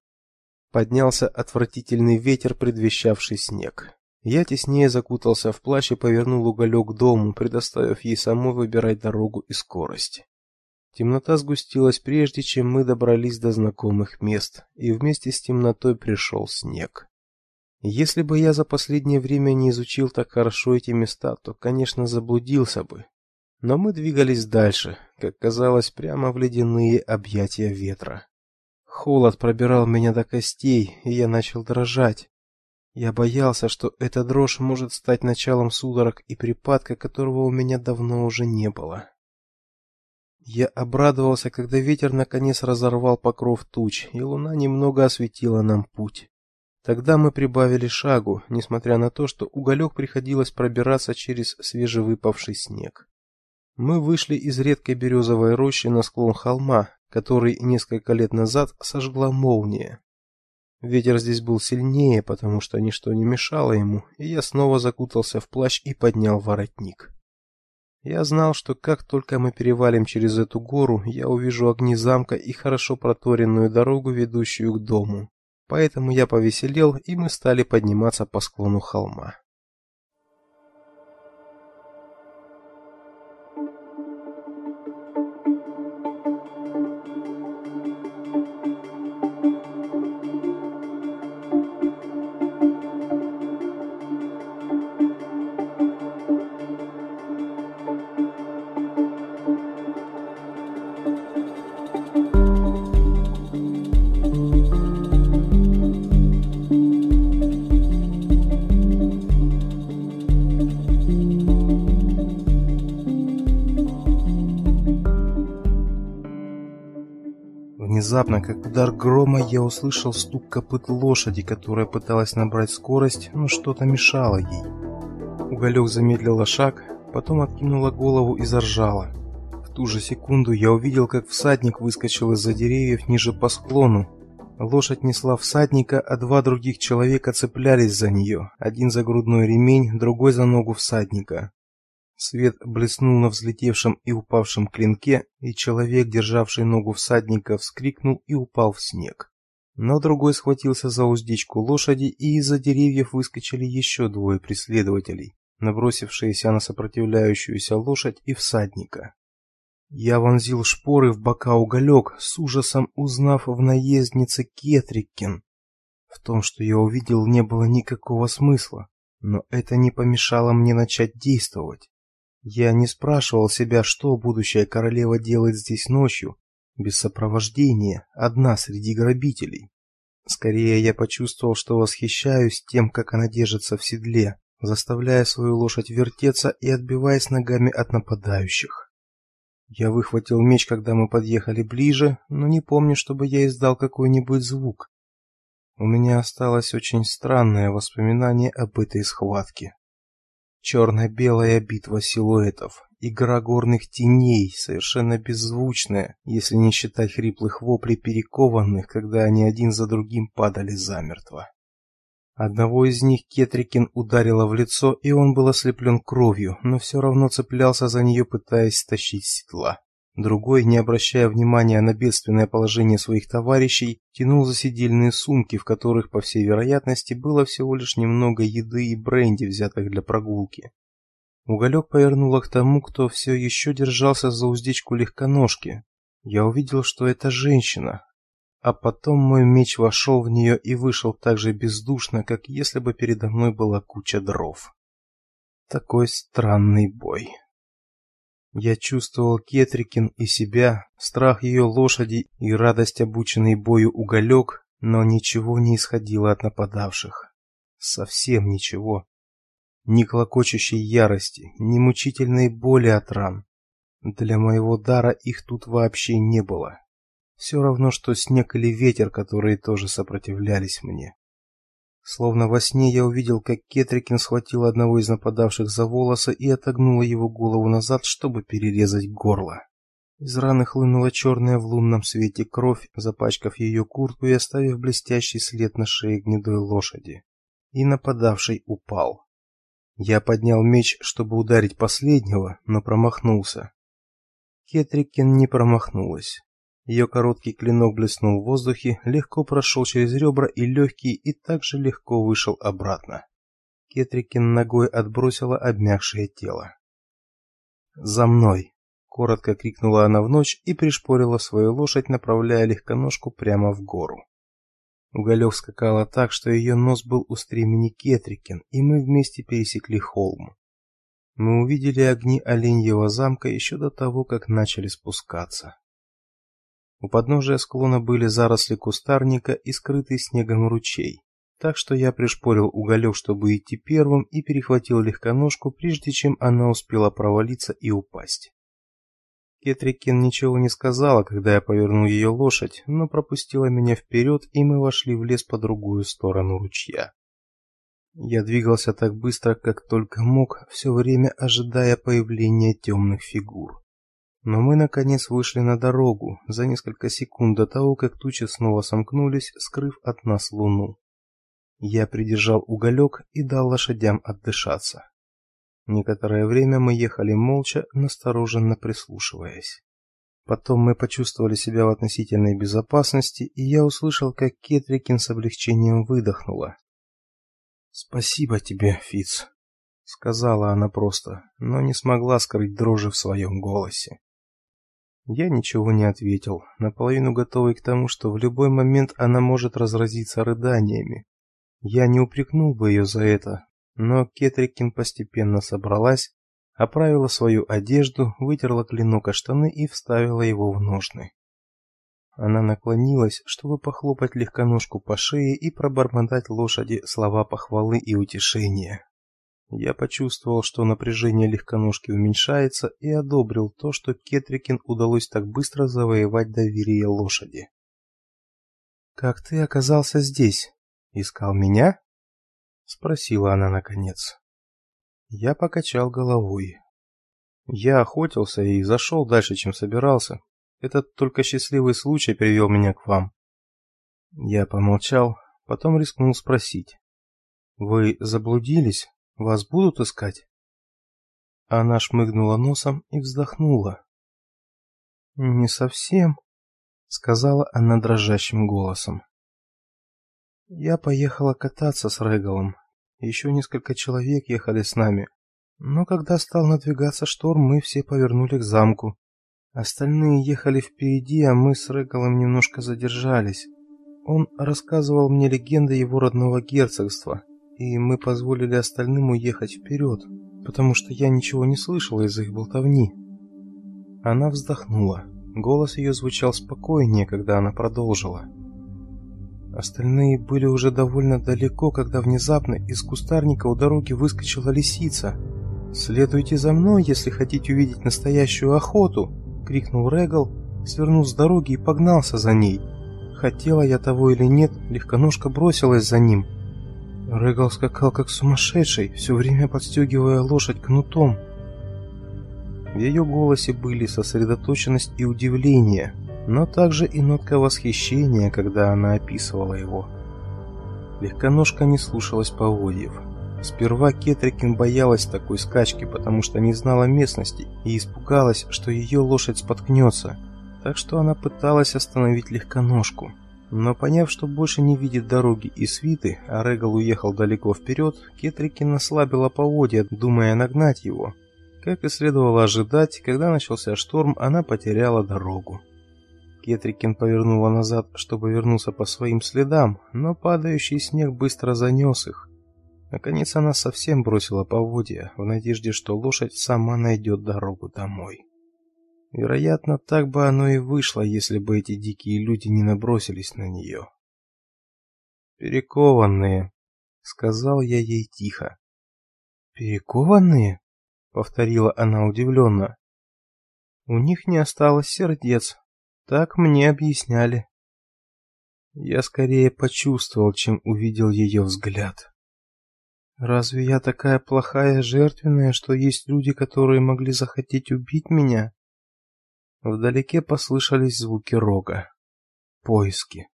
Поднялся отвратительный ветер, предвещавший снег. Я теснее закутался в плащ и повернул уголек к дому, предоставив ей самой выбирать дорогу и скорость. Темнота сгустилась прежде, чем мы добрались до знакомых мест, и вместе с темнотой пришел снег. Если бы я за последнее время не изучил так хорошо эти места, то, конечно, заблудился бы. Но мы двигались дальше, как казалось, прямо в ледяные объятия ветра. Холод пробирал меня до костей, и я начал дрожать. Я боялся, что эта дрожь может стать началом судорог и припадка, которого у меня давно уже не было. Я обрадовался, когда ветер наконец разорвал покров туч, и луна немного осветила нам путь. Тогда мы прибавили шагу, несмотря на то, что уголек приходилось пробираться через свежевыпавший снег. Мы вышли из редкой березовой рощи на склон холма, который несколько лет назад сожгла молния. Ветер здесь был сильнее, потому что ничто не мешало ему, и я снова закутался в плащ и поднял воротник. Я знал, что как только мы перевалим через эту гору, я увижу огни замка и хорошо проторенную дорогу, ведущую к дому. Поэтому я повеселел, и мы стали подниматься по склону холма. Внезапно, как удар грома, я услышал стук копыт лошади, которая пыталась набрать скорость, но что-то мешало ей. Уголек замедлила шаг, потом откинула голову и заржала. В ту же секунду я увидел, как всадник выскочил из-за деревьев ниже по склону. Лошадь несла всадника, а два других человека цеплялись за нее, один за грудной ремень, другой за ногу всадника. Свет блеснул на взлетевшем и упавшем клинке, и человек, державший ногу всадника, вскрикнул и упал в снег. Но другой схватился за уздечку лошади, и из-за деревьев выскочили еще двое преследователей, набросившиеся на сопротивляющуюся лошадь и всадника. Я вонзил шпоры в бока уголек, с ужасом узнав в наезднице Кетрикин. В том, что я увидел, не было никакого смысла, но это не помешало мне начать действовать. Я не спрашивал себя, что будущая королева делает здесь ночью, без сопровождения, одна среди грабителей. Скорее я почувствовал, что восхищаюсь тем, как она держится в седле, заставляя свою лошадь вертеться и отбиваясь ногами от нападающих. Я выхватил меч, когда мы подъехали ближе, но не помню, чтобы я издал какой-нибудь звук. У меня осталось очень странное воспоминание об этой схватке. Черно-белая битва силуэтов, игра горных теней, совершенно беззвучная, если не считать хриплых воплей перекованных, когда они один за другим падали замертво. Одного из них Кетрикин ударила в лицо, и он был ослеплен кровью, но все равно цеплялся за нее, пытаясь стащить с седла. Другой, не обращая внимания на бедственное положение своих товарищей, тянул за седельные сумки, в которых, по всей вероятности, было всего лишь немного еды и бренди, взятых для прогулки. Уголек повернула к тому, кто все еще держался за уздечку легконожки. Я увидел, что это женщина. А потом мой меч вошел в нее и вышел так же бездушно, как если бы передо мной была куча дров. Такой странный бой. Я чувствовал Кетрикин и себя, страх ее лошади и радость обученный бою уголек, но ничего не исходило от нападавших. Совсем ничего. Ни клокочущей ярости, ни мучительной боли от ран. Для моего дара их тут вообще не было. Все равно, что снег или ветер, которые тоже сопротивлялись мне. Словно во сне я увидел, как Кетрикин схватил одного из нападавших за волосы и отогнула его голову назад, чтобы перерезать горло. Из раны хлынула черная в лунном свете кровь, запачкав ее куртку и оставив блестящий след на шее гнедой лошади. И нападавший упал. Я поднял меч, чтобы ударить последнего, но промахнулся. Кетрикин не промахнулась. Ее короткий клинок блеснул в воздухе, легко прошел через ребра и легкие и также легко вышел обратно. Кетрикин ногой отбросила обмякшее тело. «За мной!» — коротко крикнула она в ночь и пришпорила свою лошадь, направляя легконожку прямо в гору. Уголек скакала так, что ее нос был у стремени Кетрикин, и мы вместе пересекли холм. Мы увидели огни Оленьего замка еще до того, как начали спускаться. У подножия склона были заросли кустарника и скрытый снегом ручей. Так что я пришпорил уголек, чтобы идти первым, и перехватил легконожку, прежде чем она успела провалиться и упасть. Кетрикин ничего не сказала, когда я повернул ее лошадь, но пропустила меня вперед, и мы вошли в лес по другую сторону ручья. Я двигался так быстро, как только мог, все время ожидая появления темных фигур. Но мы наконец вышли на дорогу за несколько секунд до того, как тучи снова сомкнулись, скрыв от нас луну. Я придержал уголек и дал лошадям отдышаться. Некоторое время мы ехали молча, настороженно прислушиваясь. Потом мы почувствовали себя в относительной безопасности, и я услышал, как Кетрикин с облегчением выдохнула. Спасибо тебе, Фиц, сказала она просто, но не смогла скрыть дрожи в своем голосе. Я ничего не ответил, наполовину готовый к тому, что в любой момент она может разразиться рыданиями. Я не упрекнул бы ее за это, но Кетрикин постепенно собралась, оправила свою одежду, вытерла клинок о штаны и вставила его в ножны. Она наклонилась, чтобы похлопать легконожку по шее и пробормотать лошади слова похвалы и утешения. Я почувствовал, что напряжение легконожки уменьшается, и одобрил то, что Кетрикин удалось так быстро завоевать доверие лошади. Как ты оказался здесь? Искал меня? спросила она наконец. Я покачал головой. Я охотился и зашел дальше, чем собирался. Этот только счастливый случай привел меня к вам. Я помолчал, потом рискнул спросить: "Вы заблудились?" Вас будут искать? Она шмыгнула носом и вздохнула. Не совсем, сказала она дрожащим голосом. Я поехала кататься с Регалом. Еще несколько человек ехали с нами. Но когда стал надвигаться шторм, мы все повернули к замку. Остальные ехали впереди, а мы с Регалом немножко задержались. Он рассказывал мне легенды его родного герцогства, и мы позволили остальным уехать вперед, потому что я ничего не слышала из их болтовни. Она вздохнула. Голос ее звучал спокойнее, когда она продолжила. Остальные были уже довольно далеко, когда внезапно из кустарника у дороги выскочила лисица. "Следуйте за мной, если хотите увидеть настоящую охоту", крикнул Регал, свернул с дороги и погнался за ней. Хотела я того или нет, легконожка бросилась за ним. Регал скакал как сумасшедший, все время подстегивая лошадь кнутом. В ее голосе были сосредоточенность и удивление, но также и нотка восхищения, когда она описывала его. Легконожка не слушалась поводьев. Сперва Кетрикин боялась такой скачки, потому что не знала местности и испугалась, что ее лошадь споткнется, так что она пыталась остановить легконожку. Но поняв, что больше не видит дороги и свиты, а Регал уехал далеко вперед, Кетрикин ослабила поводья, думая нагнать его. Как и следовало ожидать, когда начался шторм, она потеряла дорогу. Кетрикин повернула назад, чтобы вернуться по своим следам, но падающий снег быстро занес их. Наконец она совсем бросила поводья, в надежде, что лошадь сама найдет дорогу домой. Вероятно, так бы оно и вышло, если бы эти дикие люди не набросились на нее. Перекованные, сказал я ей тихо. Перекованные? повторила она удивленно. У них не осталось сердец, так мне объясняли. Я скорее почувствовал, чем увидел ее взгляд. Разве я такая плохая жертвенная, что есть люди, которые могли захотеть убить меня? Вдалеке послышались звуки рога. Поиски.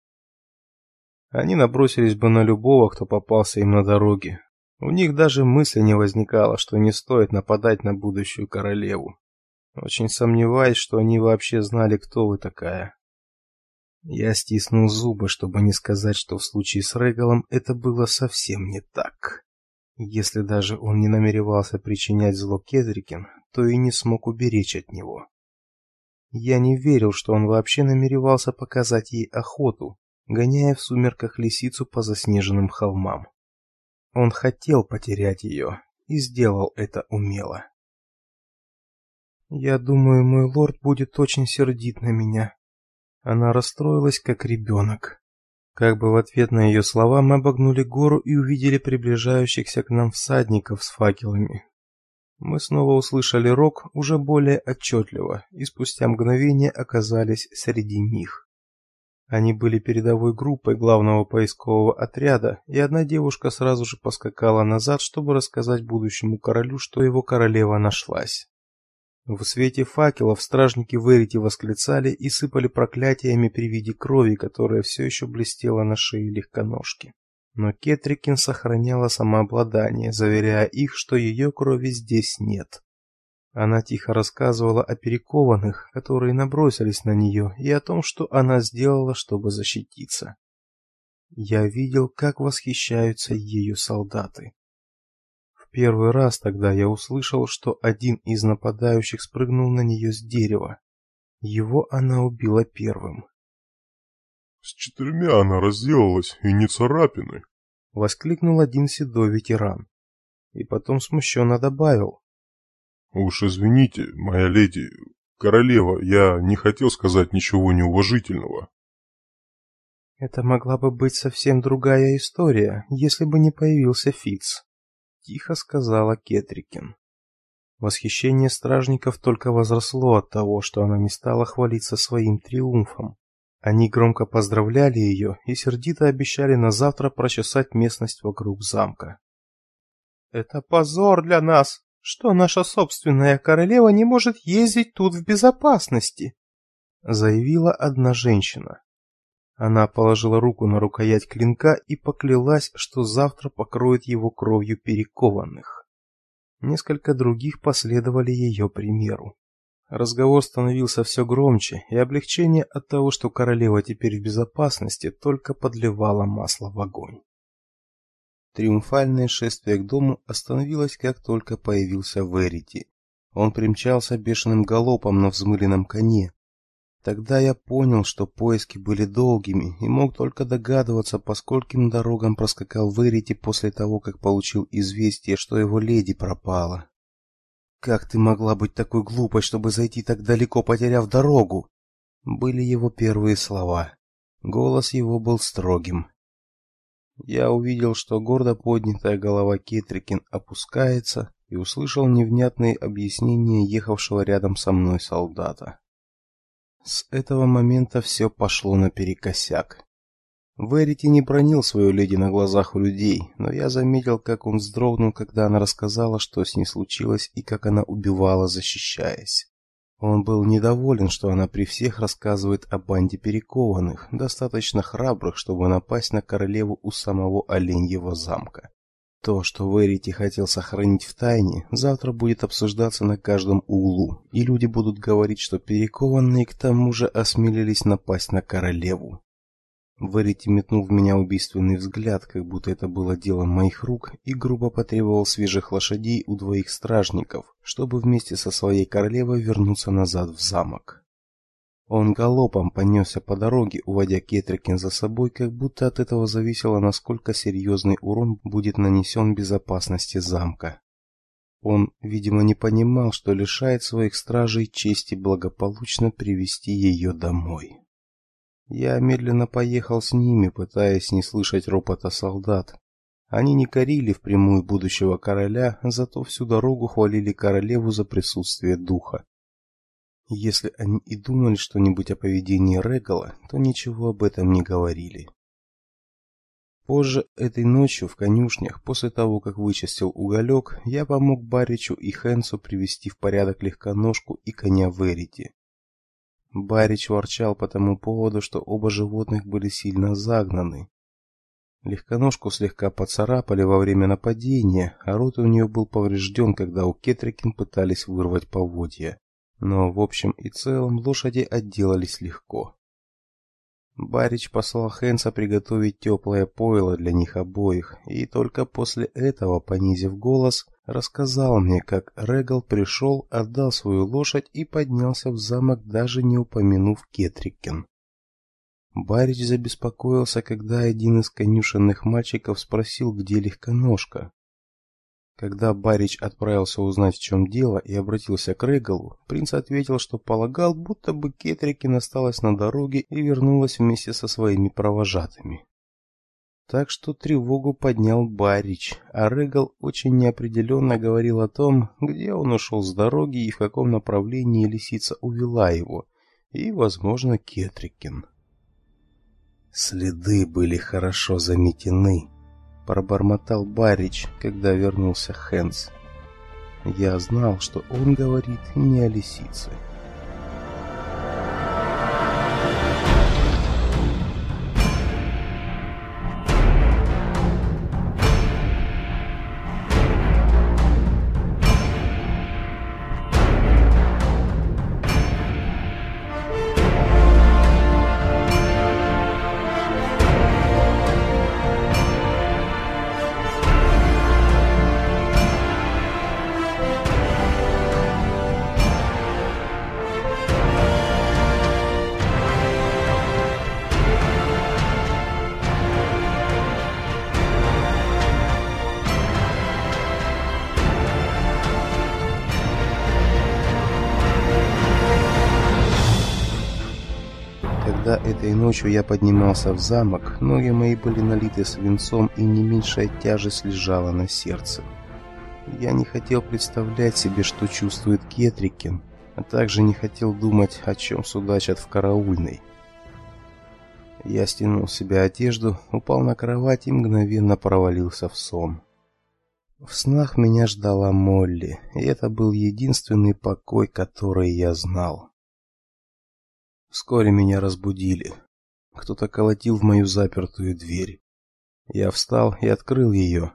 Они набросились бы на любого, кто попался им на дороге. У них даже мысли не возникало, что не стоит нападать на будущую королеву. Очень сомневаюсь, что они вообще знали, кто вы такая. Я стиснул зубы, чтобы не сказать, что в случае с Регалом это было совсем не так. Если даже он не намеревался причинять зло Кедрикин, то и не смог уберечь от него. Я не верил, что он вообще намеревался показать ей охоту, гоняя в сумерках лисицу по заснеженным холмам. Он хотел потерять ее и сделал это умело. Я думаю, мой лорд будет очень сердит на меня. Она расстроилась как ребенок. Как бы в ответ на ее слова мы обогнули гору и увидели приближающихся к нам всадников с факелами. Мы снова услышали рок уже более отчетливо, и спустя мгновение оказались среди них. Они были передовой группой главного поискового отряда, и одна девушка сразу же поскакала назад, чтобы рассказать будущему королю, что его королева нашлась. В свете факелов стражники Верити восклицали и сыпали проклятиями при виде крови, которая все еще блестела на шее легконожки. Но Кетрикин сохраняла самообладание, заверяя их, что ее крови здесь нет. Она тихо рассказывала о перекованных, которые набросились на нее, и о том, что она сделала, чтобы защититься. Я видел, как восхищаются ею солдаты. В первый раз тогда я услышал, что один из нападающих спрыгнул на нее с дерева. Его она убила первым. С четырьмя она разделалась, и не царапины. Воскликнул один седой ветеран. И потом смущенно добавил. Уж извините, моя леди, королева, я не хотел сказать ничего неуважительного. Это могла бы быть совсем другая история, если бы не появился Фиц, тихо сказала Кетрикин. Восхищение стражников только возросло от того, что она не стала хвалиться своим триумфом. Они громко поздравляли ее и сердито обещали на завтра прочесать местность вокруг замка. Это позор для нас, что наша собственная королева не может ездить тут в безопасности, заявила одна женщина. Она положила руку на рукоять клинка и поклялась, что завтра покроет его кровью перекованных. Несколько других последовали ее примеру. Разговор становился все громче, и облегчение от того, что королева теперь в безопасности, только подливало масло в огонь. Триумфальное шествие к дому остановилось, как только появился Верити. Он примчался бешеным галопом на взмыленном коне. Тогда я понял, что поиски были долгими, и мог только догадываться, по скольким дорогам проскакал Верити после того, как получил известие, что его леди пропала. Как ты могла быть такой глупой, чтобы зайти так далеко, потеряв дорогу? Были его первые слова. Голос его был строгим. Я увидел, что гордо поднятая голова Кетрикин опускается, и услышал невнятные объяснения ехавшего рядом со мной солдата. С этого момента все пошло наперекосяк. Верити не бронил свою леди на глазах у людей, но я заметил, как он вздрогнул, когда она рассказала, что с ней случилось и как она убивала, защищаясь. Он был недоволен, что она при всех рассказывает о банде перекованных, достаточно храбрых, чтобы напасть на королеву у самого Оленьего замка. То, что Верити хотел сохранить в тайне, завтра будет обсуждаться на каждом углу, и люди будут говорить, что перекованные к тому же осмелились напасть на королеву. Верити метнул в меня убийственный взгляд, как будто это было делом моих рук, и грубо потребовал свежих лошадей у двоих стражников, чтобы вместе со своей королевой вернуться назад в замок. Он галопом понесся по дороге, уводя Кетрикин за собой, как будто от этого зависело, насколько серьезный урон будет нанесен безопасности замка. Он, видимо, не понимал, что лишает своих стражей чести благополучно привести ее домой. Я медленно поехал с ними, пытаясь не слышать ропота солдат. Они не корили впрямую будущего короля, зато всю дорогу хвалили королеву за присутствие духа. Если они и думали что-нибудь о поведении Регала, то ничего об этом не говорили. Позже этой ночью в конюшнях, после того, как вычистил уголек, я помог Баричу и Хенсу привести в порядок легконожку и коня Верити. Барич ворчал по тому поводу, что оба животных были сильно загнаны. Легконожку слегка поцарапали во время нападения, а рот у нее был поврежден, когда у Кетрикин пытались вырвать поводья. Но в общем и целом лошади отделались легко. Барич послал Хенса приготовить теплое пойло для них обоих, и только после этого, понизив голос, рассказал мне, как Регал пришел, отдал свою лошадь и поднялся в замок, даже не упомянув Кетрикен. Барич забеспокоился, когда один из конюшенных мальчиков спросил, где легконожка. Когда Барич отправился узнать, в чем дело, и обратился к Регалу, принц ответил, что полагал, будто бы Кетрикин осталась на дороге и вернулась вместе со своими провожатыми. Так что тревогу поднял Барич, а Регал очень неопределенно говорил о том, где он ушел с дороги и в каком направлении лисица увела его, и, возможно, Кетрикин. Следы были хорошо заметены, пробормотал Барич, когда вернулся Хэнс. Я знал, что он говорит не о лисице. Этой ночью я поднимался в замок, ноги мои были налиты свинцом, и не меньшая тяжесть лежала на сердце. Я не хотел представлять себе, что чувствует Кетрикин, а также не хотел думать, о чем судачат в караульной. Я стянул с себя одежду, упал на кровать и мгновенно провалился в сон. В снах меня ждала Молли, и это был единственный покой, который я знал. Вскоре меня разбудили. Кто-то колотил в мою запертую дверь. Я встал и открыл ее.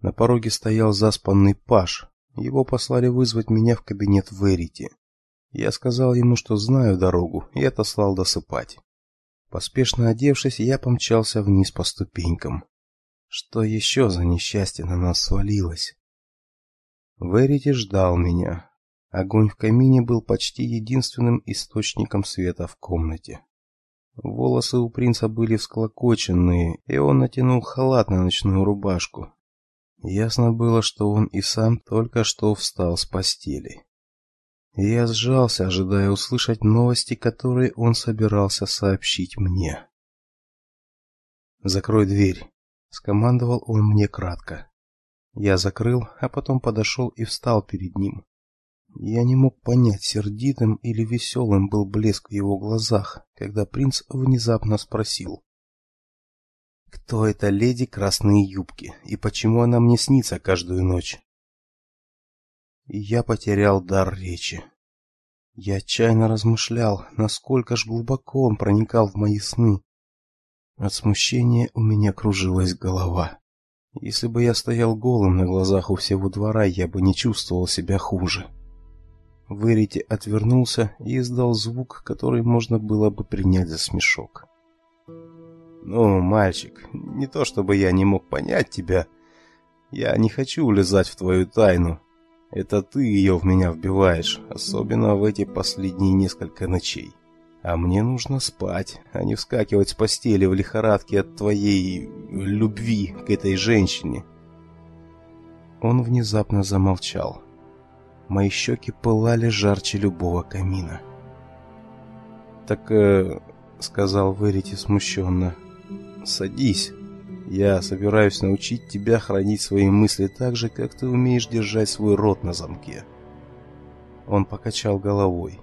На пороге стоял заспанный Паш. Его послали вызвать меня в кабинет Верити. Я сказал ему, что знаю дорогу, и отослал досыпать. Поспешно одевшись, я помчался вниз по ступенькам. Что еще за несчастье на нас свалилось? Верити ждал меня. Огонь в камине был почти единственным источником света в комнате. Волосы у принца были всклокоченные, и он натянул халат на ночную рубашку. Ясно было, что он и сам только что встал с постели. Я сжался, ожидая услышать новости, которые он собирался сообщить мне. «Закрой дверь», — скомандовал он мне кратко. Я закрыл, а потом подошел и встал перед ним. Я не мог понять, сердитым или веселым был блеск в его глазах, когда принц внезапно спросил: "Кто эта леди красные юбки и почему она мне снится каждую ночь?" Я потерял дар речи. Я отчаянно размышлял, насколько ж глубоко он проникал в мои сны. От смущения у меня кружилась голова. Если бы я стоял голым на глазах у всего двора, я бы не чувствовал себя хуже. Верити отвернулся и издал звук, который можно было бы принять за смешок. «Ну, мальчик, не то чтобы я не мог понять тебя. Я не хочу улезать в твою тайну. Это ты ее в меня вбиваешь, особенно в эти последние несколько ночей. А мне нужно спать, а не вскакивать с постели в лихорадке от твоей любви к этой женщине. Он внезапно замолчал. Мои щеки пылали жарче любого камина. «Так, э, — сказал Верити смущенно, — садись. Я собираюсь научить тебя хранить свои мысли так же, как ты умеешь держать свой рот на замке». Он покачал головой.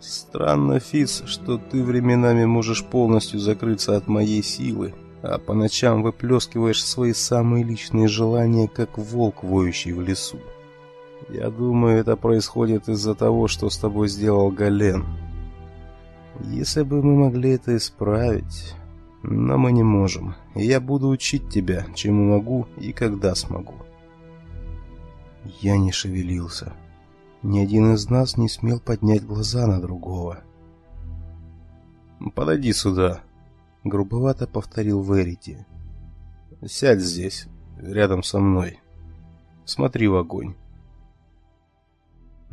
Странно, Фиц, что ты временами можешь полностью закрыться от моей силы, а по ночам выплескиваешь свои самые личные желания, как волк, воющий в лесу. Я думаю, это происходит из-за того, что с тобой сделал Гален. Если бы мы могли это исправить, но мы не можем. Я буду учить тебя, чему могу и когда смогу. Я не шевелился. Ни один из нас не смел поднять глаза на другого. «Подойди сюда», — грубовато повторил Верити. «Сядь здесь, рядом со мной. Смотри в огонь».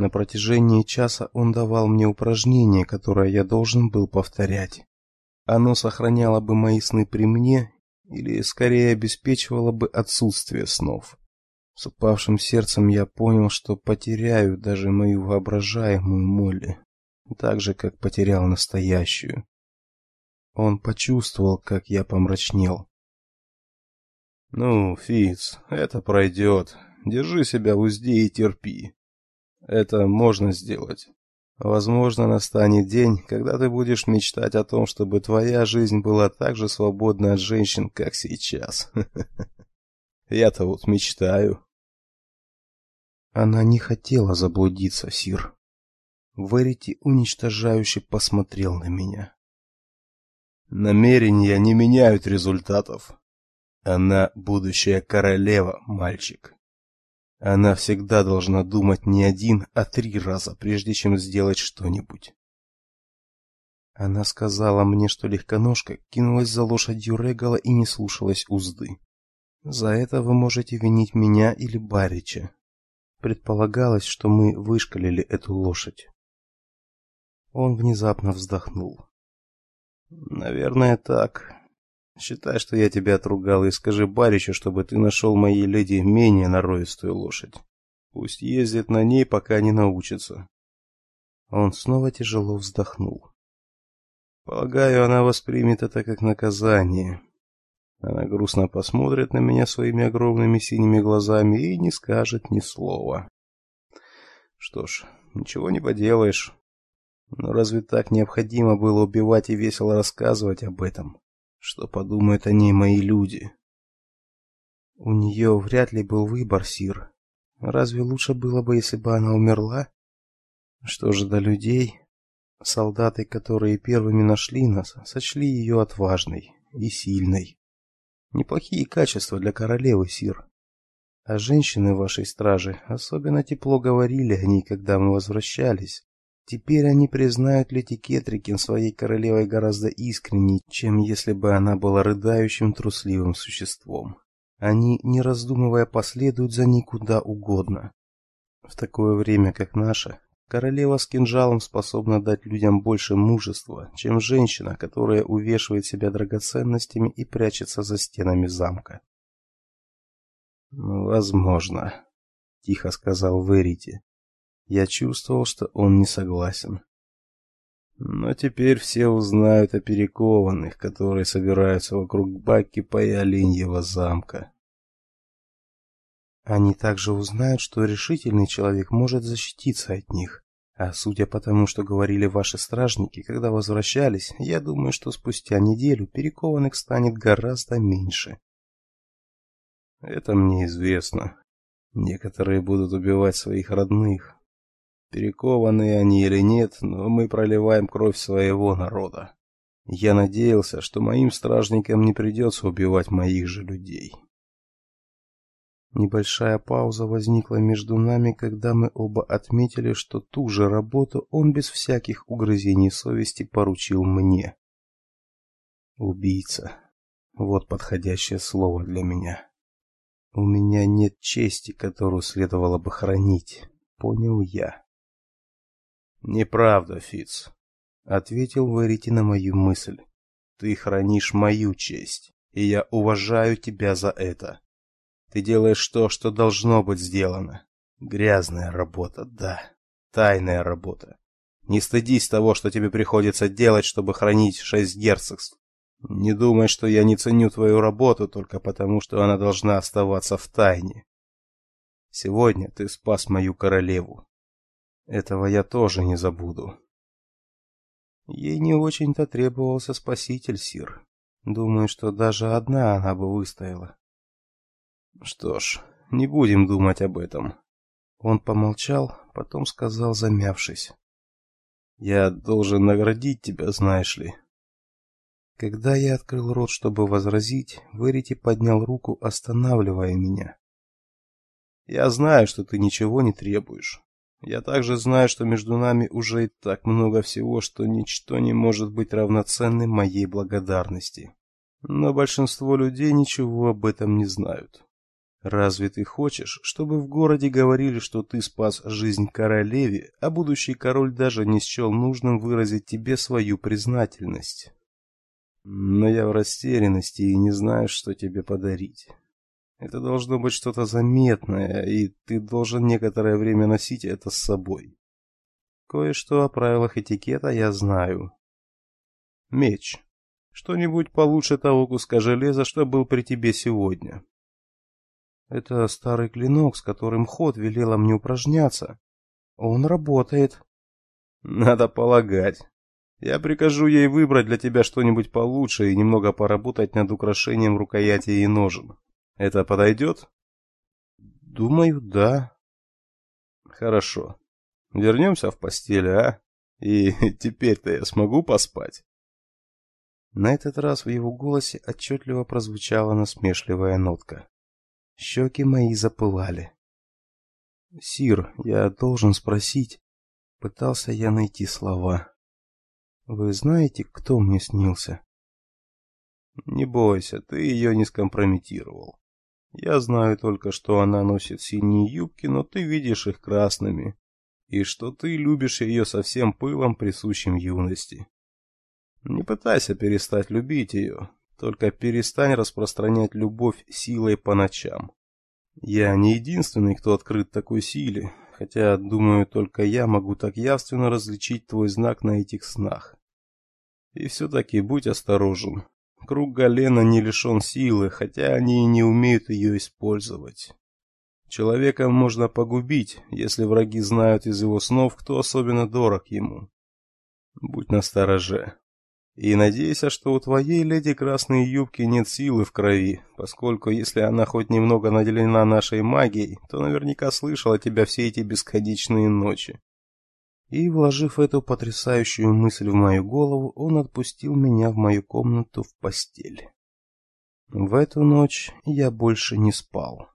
На протяжении часа он давал мне упражнение, которое я должен был повторять. Оно сохраняло бы мои сны при мне или скорее обеспечивало бы отсутствие снов. С упавшим сердцем я понял, что потеряю даже мою воображаемую Молли, так же, как потерял настоящую. Он почувствовал, как я помрачнел. «Ну, Фиц, это пройдет. Держи себя в узде и терпи. Это можно сделать. Возможно, настанет день, когда ты будешь мечтать о том, чтобы твоя жизнь была так же свободна от женщин, как сейчас. *laughs* Я-то вот мечтаю». Она не хотела заблудиться, Сир. Верити уничтожающе посмотрел на меня. Намерения не меняют результатов. Она будущая королева, мальчик. Она всегда должна думать не один, а три раза, прежде чем сделать что-нибудь. Она сказала мне, что легконожка кинулась за лошадью Регала и не слушалась узды. За это вы можете винить меня или Барича. Предполагалось, что мы вышкалили эту лошадь. Он внезапно вздохнул. Наверное, так. Считай, что я тебя отругал, и скажи баричу, чтобы ты нашел моей леди менее норовистую лошадь. Пусть ездит на ней, пока не научится. Он снова тяжело вздохнул. Полагаю, она воспримет это как наказание. Она грустно посмотрит на меня своими огромными синими глазами и не скажет ни слова. Что ж, ничего не поделаешь. Но разве так необходимо было убивать и весело рассказывать об этом? Что подумают о ней мои люди? У нее вряд ли был выбор, Сир. Разве лучше было бы, если бы она умерла? Что же до людей? Солдаты, которые первыми нашли нас, сочли ее отважной и сильной. Неплохие качества для королевы, сир. А женщины вашей стражи особенно тепло говорили о ней, когда мы возвращались. Теперь они признают Лети Кетрикин своей королевой гораздо искренней, чем если бы она была рыдающим трусливым существом. Они, не раздумывая, последуют за ней куда угодно. В такое время, как наше, Королева с кинжалом способна дать людям больше мужества, чем женщина, которая увешивает себя драгоценностями и прячется за стенами замка. Возможно, тихо сказал Верити. Я чувствовал, что он не согласен. Но теперь все узнают о перекованных, которые собираются вокруг Баккипа и Оленьего замка. Они также узнают, что решительный человек может защититься от них. А судя по тому, что говорили ваши стражники, когда возвращались, я думаю, что спустя неделю перекованных станет гораздо меньше. Это мне известно. Некоторые будут убивать своих родных. Перекованные они или нет, но мы проливаем кровь своего народа. Я надеялся, что моим стражникам не придется убивать моих же людей. Небольшая пауза возникла между нами, когда мы оба отметили, что ту же работу он без всяких угрызений совести поручил мне. Убийца. Вот подходящее слово для меня. У меня нет чести, которую следовало бы хранить, понял я. Неправда, Фиц. ответил Верити на мою мысль. Ты хранишь мою честь, и я уважаю тебя за это. Ты делаешь то, что должно быть сделано. Грязная работа, да. Тайная работа. Не стыдись того, что тебе приходится делать, чтобы хранить шесть герцогств. Не думай, что я не ценю твою работу только потому, что она должна оставаться в тайне. Сегодня ты спас мою королеву. Этого я тоже не забуду. Ей не очень-то требовался спаситель, сир. Думаю, что даже одна она бы выстояла. Что ж, не будем думать об этом. Он помолчал, потом сказал, замявшись: "Я должен наградить тебя, знаешь ли". Когда я открыл рот, чтобы возразить, Верити поднял руку, останавливая меня. Я знаю, что ты ничего не требуешь. Я также знаю, что между нами уже и так много всего, что ничто не может быть равноценным моей благодарности. Но большинство людей ничего об этом не знают. Разве ты хочешь, чтобы в городе говорили, что ты спас жизнь королеве, а будущий король даже не счел нужным выразить тебе свою признательность? Но я в растерянности и не знаю, что тебе подарить. Это должно быть что-то заметное, и ты должен некоторое время носить это с собой. Кое-что о правилах этикета я знаю. Меч. Что-нибудь получше того куска железа, что был при тебе сегодня. Это старый клинок, с которым ход велела мне упражняться. Он работает. Надо полагать. Я прикажу ей выбрать для тебя что-нибудь получше и немного поработать над украшением рукояти и ножен. Это подойдет? Думаю, да. Хорошо. Вернемся в постель, а? И *laughs* теперь-то я смогу поспать. На этот раз в его голосе отчетливо прозвучала насмешливая нотка. Щеки мои запылали. Сир, я должен спросить, пытался я найти слова. Вы знаете, кто мне снился? Не бойся, ты ее не скомпрометировал. Я знаю только, что она носит синие юбки, но ты видишь их красными, и что ты любишь ее со всем пылом, присущим юности. Не пытайся перестать любить ее, только перестань распространять любовь силой по ночам. Я не единственный, кто открыт такой силе, хотя, думаю, только я могу так явственно различить твой знак на этих снах. И все-таки будь осторожен, Круг Галена не лишен силы, хотя они и не умеют ее использовать. Человека можно погубить, если враги знают из его снов, кто особенно дорог ему. Будь настороже. И надейся, что у твоей леди красной юбки нет силы в крови, поскольку если она хоть немного наделена нашей магией, то наверняка слышала тебя все эти бесконечные ночи. И, вложив эту потрясающую мысль в мою голову, он отпустил меня в мою комнату в постель. В эту ночь я больше не спал.